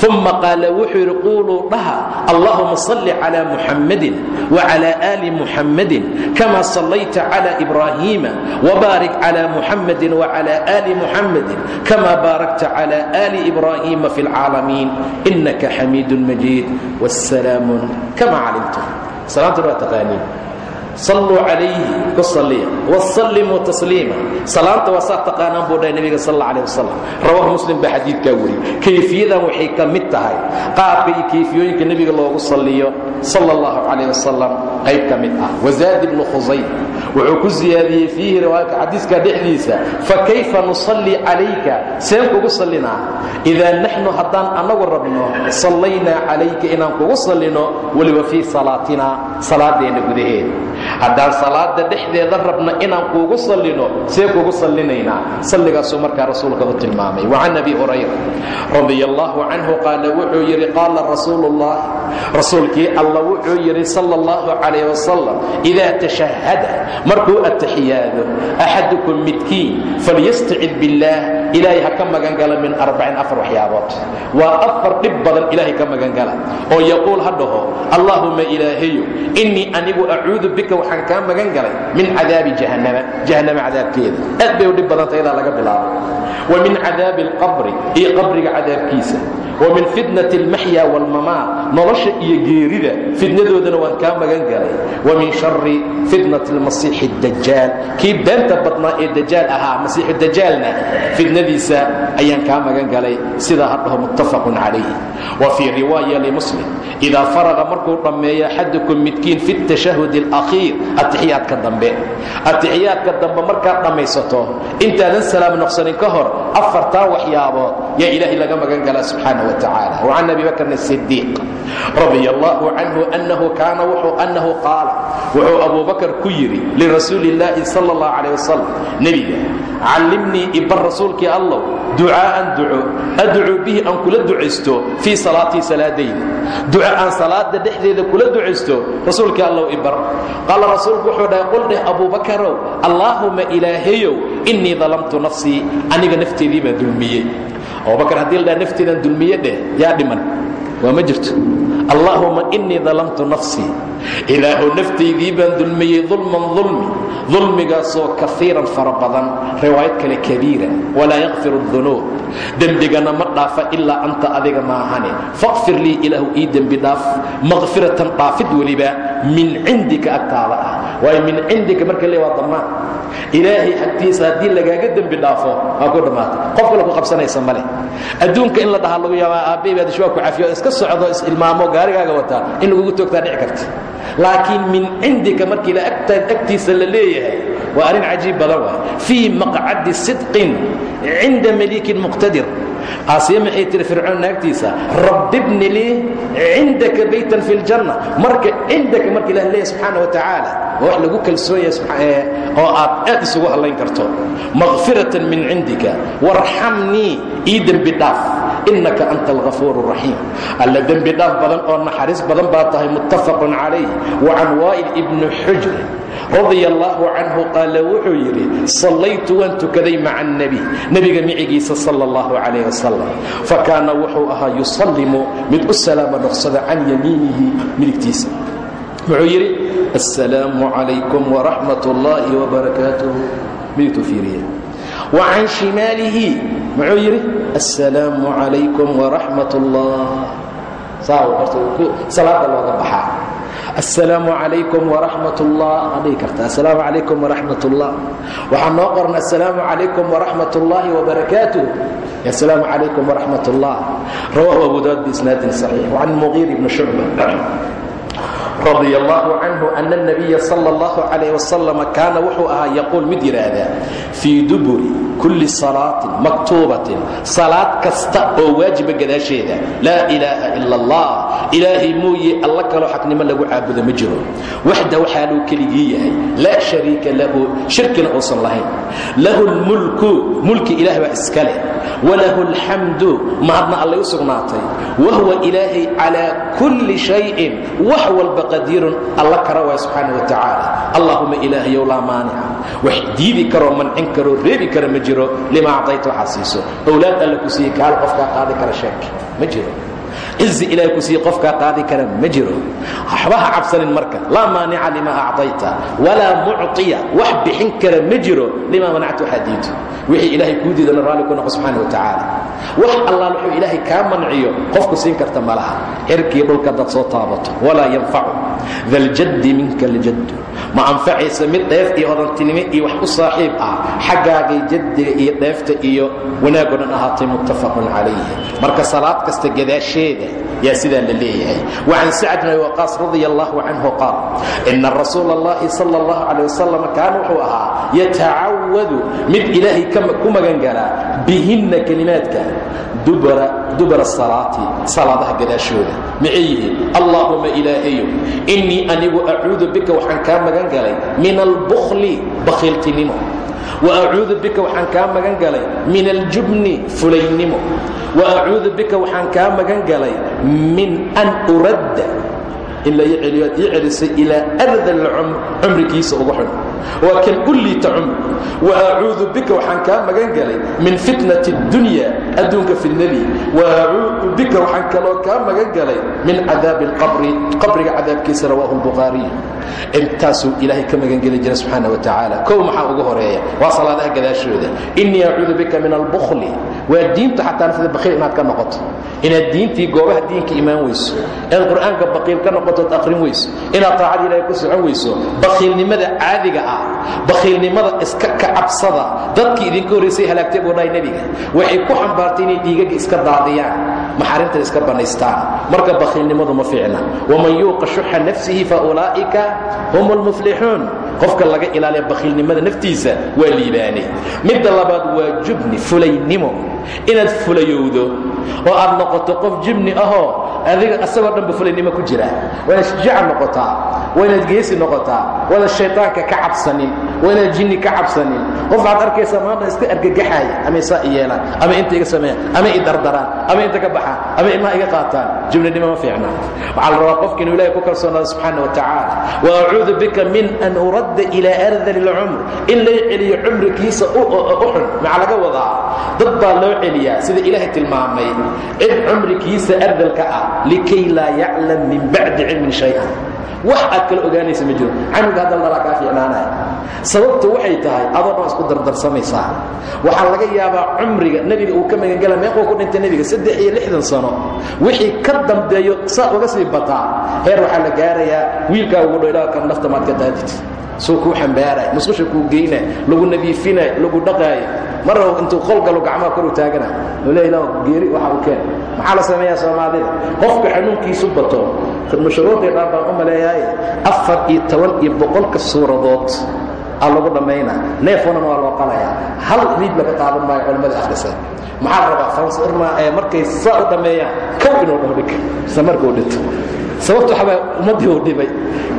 Uma qaala wuxuu yidhi quuluu dhaha allahuma salli cala muxammadin wacala aali muxammadin kama sallayta cala ibraahiima wbaarik cla muxammadin wcla ali muxammadin kama baarakta cla ali ibraahiima fi lcaalamiin. Inaka xamiid majiid. Wsalaamun kama calimtum. Salaantuna waa taqaaniin salluu calayhi ku salliya wasallimuu tasliima salaanta waa saa taqaanaan buu dhahay nebiga sal alla alih wasalam rawaahu muslim baa xadiidkaa weriy kayfiyadan waxay ka mid tahay qaabka iyo kayfiyooyinka nebiga loogu salliyo sala allahu calayh wasalam qayb ka mid ah. Wazaad ibnu khusaym wuxuu ku siyaadiyey fiihi riwaayadka xadiiska dhexdiisa fakayfa nusallii calayka? Seen kugu sallinaa idaa naxnu haddaan annagu rabno sallaynaa calayka inaan kugu sallino weliba fii salaatina salaadeenna gudaheeda haddaan salaada dhexdeeda rabna inaan kuugu sallino see kugu sallinaynaa salligaasuu markaa rasuulka u tilmaamay. Wacan abi hurayra radia allahu canhu qaala wuxuu yidhi qaala rasuulu ullahi rasuulkii wuxuu yidhi sala allahu calayh wasalam idaa tashahada markuu ataxiyaado axadukum midkiin falyastacid billaah ilaahay ha ka magangala min arbacin afar waxyaabood. Waa afar dhib badan ilaahay ka magangala oo yaquul ha dhaho allaahuma ilaahayo innii anigu acuudu bika waxaan kaa magan galay min cadaabi jahannama jahannama cadaabkeeda. Aad bay u dhib badanta ilaa laga bilaabo. Wa min cadaabi alqabri iyo qabriga cadaabkiisa. Wa min wa min shari fitnati almasiixi addajaal kii beenta badnaa ee dajaal ahaa masiixu dajaalna fitnadiisa ayaan kaa magan galay. Sidaa hadhaho muttafaqun calayh wa fii riwaaya limuslim idaa faraqa markuu dhammeeyo axadukum midkiin fi tashahud alakhiir atixiyaadka dambe. Atixiyaadka dambe markaad dhammaysato intaadan salaam noqsanin ka hor afartaa waxyaabood yaa ilaahay laga magan galaa subxaana wa tacaala. Wacan abi bakrin asidiiq radia allahu canhu anahu kaana annahu qaala wuxuu abu bakar ku yidhi lirasuuli illaahi sala allahu calayh wasalam nebiga callimnii ibar rasuulkii allow ducaa'an duco adcuu bihi aan kula ducaysto fii salaatii salaadayda duco aan salaada dhexdeeda kula ducaysto rasuulkii allow ibar qaala rasuulku wuxuu dhahay qul dheh abubakarow allaahuma ilaahayow innii dalamtu aniga nafteedii baan dulmiyey. Abubakar haddii la dhaha dulmiye dheh yaa dhiman waa ma allaahuma innii dalamtu nafsii ilaahu naftaydii baan dulmiyey dulman dulmi dulmigaasoo kaiiran fara badan. Riwaayad kale kabiira. Walaa yakfiru dunuub dembigana ma dhaafa ilaa anta adiga maahane. Faqfir lii ilaahu ii dembi dhaaf. Maqfiratan dhaafid weliba min cindika agtaada ah waayo min cindika marka le waa dammaan ilaahay agtiisa haddii lagaaga dembi dhaafo waa ku dhammaatay qof kale ku male adduunka in la dhahaa lagu yaabaa aabbay baad ishwaa ku cafiyo iska socdo is-ilmaamo gaarigaaga wataa in lagugu toogtaa dhici karta laakiin min cindika markii la agtiisa la leeyahay waa arrin cajiib badan waay. Fii sidqin cinda maliikin muqtadir aasiya maxay tihi fircoon naagtiisa rabbibni lii cindaka baytan fi ljanna marka cindaka marka ilah leeyahy subxaana wa tacaala waa wax lagu kalsoon yahay oo aad aad isugu hadlayn karto makfiratan min cindika warxamnii ii dembi dhaaf innaka anta alghafuur الraxiim alla dembi dhaaf badan oo naxariis badan baa tahay muttafaqun calayh wa can waa'il ibni xujr radia allaahu canhu qaala wuxuu yidhi sallaytu waan tukaday maca annebi nebiga micigiisa sala allahu calayh wasalam fakaana wuxuu ahaa yusallimu mid u salaama noqsada can yamiinihi midigtiisa. Wuxuu yidhi assalaamu calaykum waraxmat ullaahi wbarakaatuh midigtuu fiiriya. Wa can shimaalihi. Muxuu yidhi assalaamu calaykum waraxmat ullah saa horta salaada looga baxaa assalaamu calaykum waraxmat ullah aa dhihi karta? Assalaamu calaykum waraxmat ullah waxaa noo qoran assalaamu calaykum waraxmat ullaahi wbarakaatuh assalaamu calaykum waraxmat ullah rawahu abu daawud biisnaadin saxiix wacan muqiir ibni shucba radi allahu canhu ana اnabiya sal اllahu calayh wasalam kaana wuxuu ahaa yaquul mid yidhaahdaa fii duburi kulli salaatin maktuubatin salaad kasta oo waajiba gadaasheeda laa ilaaha ila allah ilaahay mooye alla kaloo xaqnimo lagu caabudo ma jiro. Waxda waxaa luu keligii yahay laa shariika lahu shirkina uusan lahayn. Lahu lmulku mulki ilaah baa iska leh. Walahu alxamdu mahadna allay u sugnaatay. Ilaahay calaa kulli shayin wax qadiirun alla kara waay subxaana wa tacaala. Allahuma ilaahayow laa maanica wax diidi karoo mancin karoo reebi kara ma jiro. Lima acdayta waxaa siiso. Alla ku kaal qofkaa qaadi kara sheek. Ma jiro. Cizi ilahay ku siiye qofkaa qaadi kara ma marka. Laa maanica lima acطayta walaa mucطiya wax bixin kara ma jiro. Lima manacta waxaa diito wixii ilaahay kuu diidana raalli ku noqo subxaana wa tacaala. Wax allaal wuxuu ilaahay kaa manciyo qofku siin karta ma laha dhulka dad soo taabato walaa yanfacu. Daljaddi minka ljaddu ma anfacaysa mid dheef iyo hodantinimo iyo wax u saaxiib ah. Xaggaagay jaddiga iyo dheefta iyo wanaagoo dhan ahaatay muttafaqun calayh marka salaad kasta gadaasheeda yaa sidaa la leeyahay. Wacan sacd bn waqaas radia allahu canhu qaal ina rasuula اllahi sal اllahu calay wasalam kaana wuxuu ahaa yatacawadu mid ilaahay ku magan galaa bihinna kelimaadka dubara salaati salaadaha gadaashooda. Maxay yihiin allaahuma ilaahayo innii anigu acuudu bika waxaan kaa magan galay min albukli bakhiiltinimo wa acuudu bika waxaan kaa magan galay min aljubni fulaynimo. Wa acuudu bika waxaan kaa magan galay min an uradda. In la ii celiyo ad ii celisay waa kan u liita cumr wa acuudu bika waxaan kaa magan galay min fitnati اdunya adduunka fitnadii. Wa acuudu bika waxaan kaloo kaa magan galay min cadaabi اlqabri qabriga cadaabkiisa rawaahu اlbukhaariy intaasuu ilaahay ka magan geli jira subxaana wa tacaala. Kow maxaa ugu horreeya? Waa salaadaha gadaashooda. Innii acuudu bika min albukli waa diinta xataa nafda bakiil inaad ka noqoto. Inaad diintii goobaha diinka imaan weyso. Inaad qur'aanka bakiil ka noqoto ad aqrin weyso. Inaad taacada ilahay ku socon weyso. Bakiilnimada caadiga ah bakiilnimada iska kacabsada dadkii idinka horraysay halaagtay buu dhahay nebiga. Waxay ku xambaartay inay dhiigaga iska daadiyaan. Maxaarimtan iska bannaystaan. Marka bakiilnimadu ma fiicna waman yuuqa shuxa nafsihi fa ulaa'ika hum lmuflixuun qofka laga ilaaliya bakiilnimada naftiisa waa liibaanay midda labaad waa jubni fulaynimo inaad fulayowdo oo aad noqoto qof jibni ahoo adiga asagoo dhanba fulaynimo ku jira waa inaad shujaac noqotaa waa inaad geesi noqotaa waada shayطaanka ka cabsanin waa inaad jinni ka cabsanin. Qof waxaad arkaysaa maanta iska argagaxaaya ama isaa i yeelaan ama inta iga sameeyaan ama i dardaraan ama inta ka baxaan ama ilmaha iga qaataan. Jibninimo ma fiicna waxaa la rabaa qofka inuu ilahay ku kalsoonaado subxaana wa tacaala. Wa acuudu bika min an uradda ilaa ardali اlcumr in lay celiyo cumrigiisa u xun maxaa laga wadaa? Dad baa loo celiyaa sida ilaahay tilmaamay. Cid cumrigiisa ardalka ah likay laa yaclam min bacdi cilmin shay-an. Wax aad kala ogaanaysa ma jiro. Canuga haddal dhalaa kaa fiicnaanaya sababta waxay tahay adoo dhan isku dardarsamaysaa. Waxaa laga yaabaa cumriga nebiga uu ka magangala meequu ku dhintay nebiga saddex iyo lixdan sano. Wixii ka dambeeyo saa uga sii bataa heer waxaa la gaarayaa wiilkaa ugu dho ilaa kan nafta ka daadid soo kuu xambaaraay musqusha kuu geyna lagu nadiifinaay lagu dhaqaayo marra intuu qolgalo gacmaha kor u taagana. Le ila geeri waxa u keen. Maxaa la sameeyaa soomaalida qofka xanuunkiisu bato khidmashuruudii dhaan baan u maleeyahay afar iyo toban iyo boqolka suuradood aa lagu dhammaynaa neefonan waa loo qalayaa hal riib laga qaadan maayo culimmada akhrisa maxaa la rabaa fansirna ee markay saa u dhammeeyaan kow inuu dhaho dhig isla markuu dhinto sababta waxbaa ummaddii uu dhibay.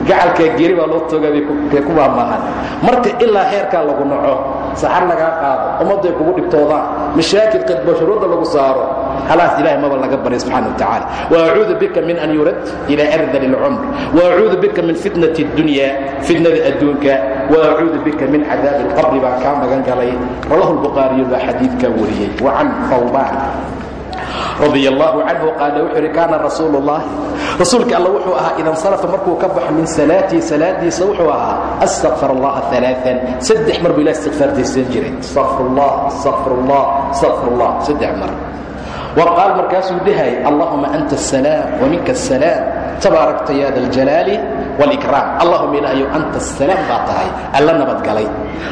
Gacalkaa geeri baa loo toogaa bay ku maamaahan marka ilaa heerkaa lagu naco saxar lagaa qaado ummadday kugu dhibtoodaan. Mashaakil qidbashuruudda lagu saaro halaas ilahay maba laga barya subxana wa tacaala waacuudu bika min an yurad ila ardali اlcumr waacuudu bika min fitnati اdunya fitnada adduunka waacuudu bika min cadaabi اlqabri baan kaa magan galay rawahu lbukhaariyu baa xadiidkaa wariyey wa can fawbaan radi allahu canhu qaala wuxuu ihi kaana rasuulu اllahi rasuulka alla wuxuu ahaa ida nsarafa markuu ka baxo min salaatii salaadiisa wuxuu ahaa astaqfar allaha alaaan saddex mar buu ilah istikfaartaysan jiray astaqfir allah astaqfir allah astaqfir allah saddex mar wa qaal markaasuu dhahay allahuma anta asalaam waminka asalaam tabaarakta ya da aljalaali wاlkraam allahuma ilaahayow anta asalaam baa tahay. Alla nabadgalay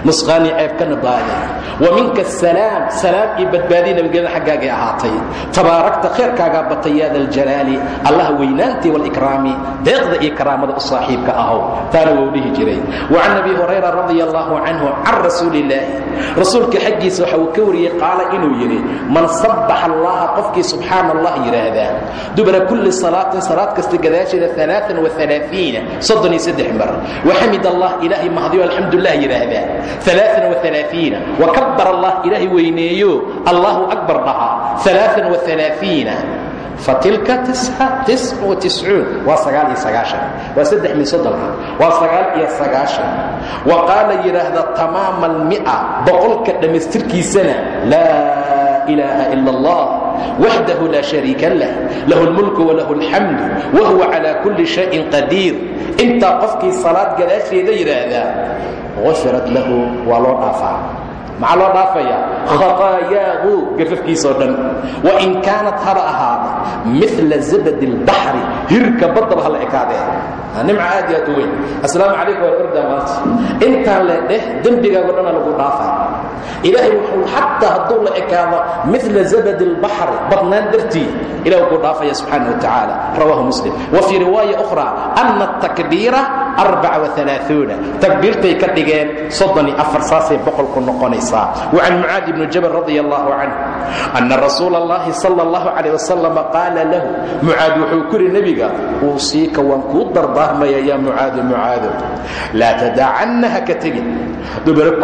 nusqaanii ceeb ka nabaaday wa minka asalaam salaam iyo badbaadiya nabadgelyada xaggaagay ahaatay. Tabaarakta khayrkaagaa batay ya da aljalaali allaha weynaantii wاlkraami deeqda iyo karaamada u saaxiibka ahow. Taana wou dhihi jiray. Wa can abi hurayra radia allahu canhu can rasuuli illaahi rasuulka xaggiisa waxa uu ka wariyey qaala inuu yidhi man sabbax allaha qofkii subxaana allah yidhaahdaa dubra kulli salaatin salaad kasta gadaasheeda waalaaiina soddon iyo saddex mar. Waxamid allah ilaahay mahdiyo alxamdulilah yidhaahdaa aaan waalaaiina wakabar allah ilaahay weyneeyo. Allahu akbar dhaha. Aaan waalaaiina fatilka waa sagaal iyo sagaashan. Waa saddex min soddonka waa sagaal iyo sagaashan. Wa qaala yidhaahda tamaama almia boqolka dhammaystirkiisana laa ilaaha ila allah waxdahu laa shariika lah lahu lmulku walahu alxamdu wahuwa calaa kulli shayin qadiir intaa qofkii salaad gadaasheeda yidhaahdaa qufirad lahu waa loo dhaafaa maxaa loo dhaafayaa khataayaahu gafafkiisao dhan wain kaanat haba ahaada mila zabadi اlbaxri hirka baddaba hala ekaadee nimca aad i aad u weyn asalaamu calaykum waa ordamaat intaa le dheh dembigaago ilaahay wuxuu xataa hadduu la ekaado mila zabad اlbaxri badnaan dartii ilah kuu dhaafaya subxaana wa tacaala rawahu muslim. Wa fii riwaaya ukhra ana waalaauuna takbiirtay ka dhigeen saasay boqolku noqonaysaa. Wa can mucaadi bni jabal radi allahu canh ana rasuula allahi sala allahu calayh wasalam lahu mucaad wuxuu ku yidhi nebiga uusiika waan kuu dardaarmaya yaa mucaadu mucaado laa tadacanna ha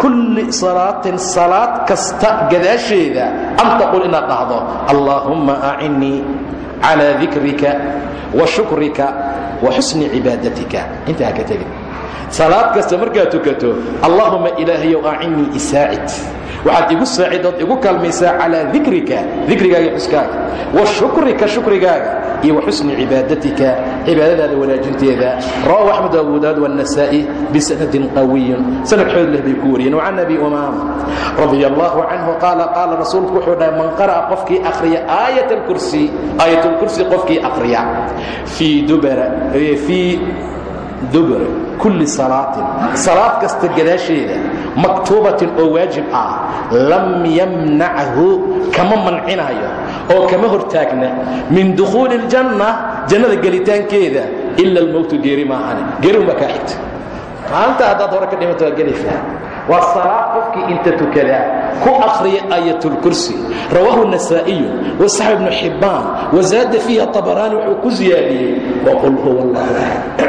kulli salaatin salaad kasta gadaasheeda an taqul inaad dhahdo allaahumma acinnii calى dikrika wa shukrika wa xusni cibaadatika. Intaa haka tegin salaad kasta markaad tukato allahuma ilaahayow acinnii isaacid waxaad igu saacidood igu kaalmaysaa calaa dikrika dikrigaaga xuskaaga wa shukrika shukrigaaga iyo wa xusni cibaadatika cibaadadaada wanaajinteeda. Rawahu axmed abu daawud wاnasaa'i bisanadin qawiyin sanad xoog leh bay ku wariyeen. Wacan abi umaama radi canhu qaala qaala rasuulku wuxuu dhahay man qara'a qofkii akhriya aayat kursi aayat lkursi qofkii akhriya fii dubara fii dubr kulli salaatin. Salaad kasta gadaasheeda maktuubatin oo waajib ah lam yamnachu kama mancinaayo oo kama hortaagna min dukhuuli اljanna jannada gelitaankeeda ila almowtu geeri maahane. Geeri unbaa kaa xigta. Maanta haddaad hore ka dhimato waa gelaysaa waa salaad qofkii inta tukadaa ku akhriya aayatulkursi rawaahu nasaa'iyu wasaxab ibnu xibbaan wazaada fiiha abaraani wuxuu ku ziyaadiyey. Waqul huwa allah ahad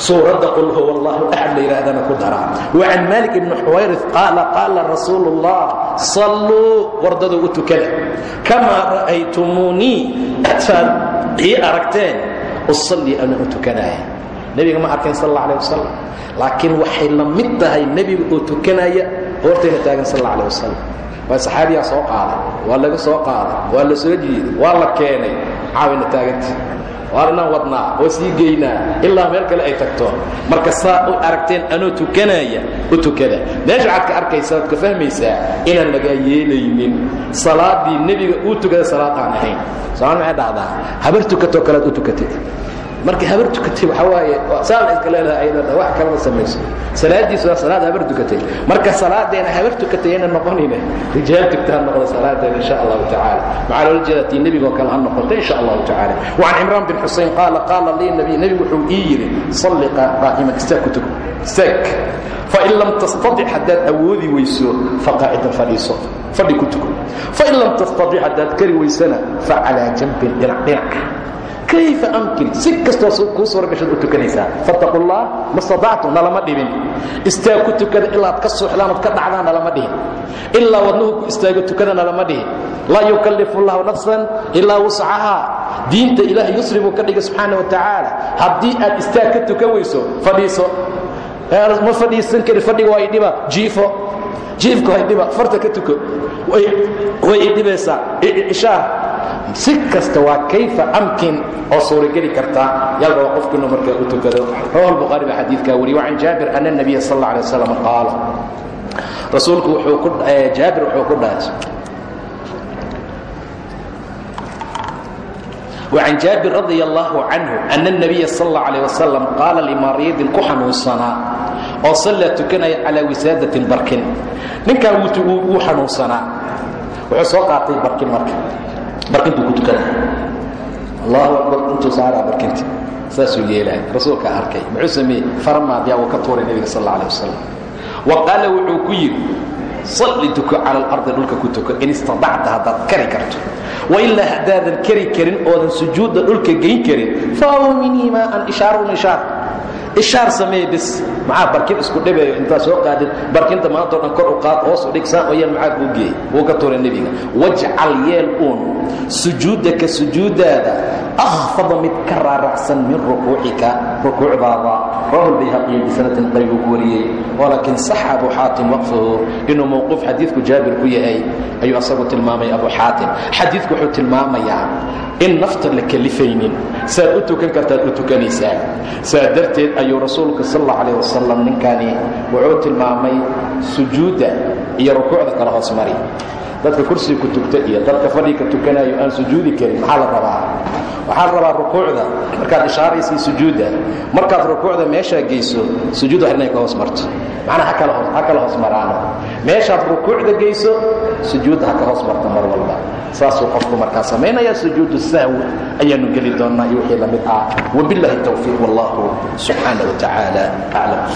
suuradda qul huwa allahu la yidhaahdana ku daraa wa can maalik ibni xuwayris qaala qaala rasuulu اllah salluu u tukada kamaa ra'aytumuunii ataad ii aragteen usallii ana u tukanaaya nebiga ma arkayn sal alla alih wasalam laakiin waxay la mid tahay nebiga tukanaya hortayna taagan sal alla alih wasalam waa saxaabiyaa soo qaaday waa laga soo qaaday waa la soo jiiday waa la keenay caawina taaganta waar inaan oo sii geynaa ilaa meel kale ay tagto. Marka saa u aragteen anoo tukanaya u tukada. Meesha waxaad ka arkaysaa waad ka fahmaysaa inaan lagaa yeelaynin. Salaadii nebiga uu tukada salaad aan ahayn. Somaal maxay dhahdaa? Habar tukatoo kalead u tukatay marka habar tukatay waxaa waaye saa la iska leedahay ayadana wax kalama salaadiisu waa salaad habar tukatay marka salaadeena habar tukatay ayna noqonayna rijaal tugta ha noqdo insha allahu tacaala. Maxaa loola jeedaa tii nebigoo kale noqoto insha allahu tacaala. Wacan cimraan bin xusayn qaala qaala lii nabi nebigu wuxuu ii yidhi salli qaa'iman istaag ku tug istaag. Fain lam tastatic haddaad awoodi weyso faqaacidan fadhiiso fadhi ku tuko fain lam tastatic haddaad kari weysana facalaa janbin dhinac dhinac kayfa amkin? Si kastoo kuu suura gashaad u tukanaysaa. Fattaqu llah ma stadactum nalama dhibin. Istaag ku tukada ilaad ka suuxdaan ood ka dhacdaan nalama dhihin. Ilaa wadnuhu ku istaago tukada nalama dhihin. Laa yukallifu llahu nafsan ilaa wuscahaa. Diinta ilaah yusri buu ka dhigay subxaana wa tacaala. Haddii aad istaag ka tukan weyso fadhiiso ma fadhiisan kari fadhiga waa idhiba jiifo. Jiifka waa idhiba farta ka tuko. Way idhibaysaa ishaar si kasta waa kayfa amkin oo suurageli kartaa yalba waa qofkinu markaa u tukado rawahu lbukhaari baa xadiidkaa wariye wacan jaabir ana الnabiya sal اlla alay waslam qaala rasuulku wuxuu ku jaabir wuxuu ku dhahay وعن جابر رضي الله عنه أن النبي صلى الله عليه وسلم قال لمريض كحنوصنا oo salla tukanaya calaa wisaadatin barkin ninkan wuu xanuunsanaa wuxuu soo qaatay barkin marka barkintuu ku tukanaya allahu akbar intuu saaraa barkinti. Saasuu yeelaya rasuulkaa arkay. Muxuu sameeyey faramaadyaa wuu ka tuuray nebiga sal alla alih wasalam wa qaala wuxuu ku yidhi salli tuko cala alardi dhulka ku tuko in istadacta haddaad kari karto. Wailaa haddaadan kari karin oodan sujuudda dhulka ishaar samee bis maxaa barkin isku dhibayo intaa soo qaadin? Barkinta maantao dhan kor u qaad hoos u dhig saan oyaan maxaa kuu geeyey? Wuu ka tuuray nebiga. Wajcal yeel uun. Sujuudaka sujuudaada akhfada mid ka raaracsan min rukuucika rukuucdaada rawahu lbayhaqiyi bisanatin qaybuu ku wariyey. Walaakiin saxa abu xaatim waqfahu inuu mowquuf xadiidku jaabir ku yahay ayuu asagu tilmaamay abu xaatim. Xadiidku wuxuu tilmaamayaa in nafta la kelifaynin saad u tukan kartaad u tukanaysaa. Saa darteed ayuu rasuulku sal alla calah wasalam ninkani wuxuu tilmaamay sujuudda iyo rukuucda kala hoos mari dadka kursiga ku tugta iyo dadka fadhiga tukanayo aan sujuudi karin maxaa la rabaa? Waxaa la rabaa rukuucda. Markaad ishaaraysay sujuudda markaad rukuucda meeshaa geyso sujuud waa inay ka hoos marto. Macnaa ha kala hoos maraano meeshaad rukuucda geyso sujuudda ha ka hoos marto mar walba. Saasuu qofku markaa samaynaya sujuudu sahwi ayaanu geli doonnaa iyo wixii la mid ah. Wabiاllahi towfiiq wallahu subxaana wa tacaala aclam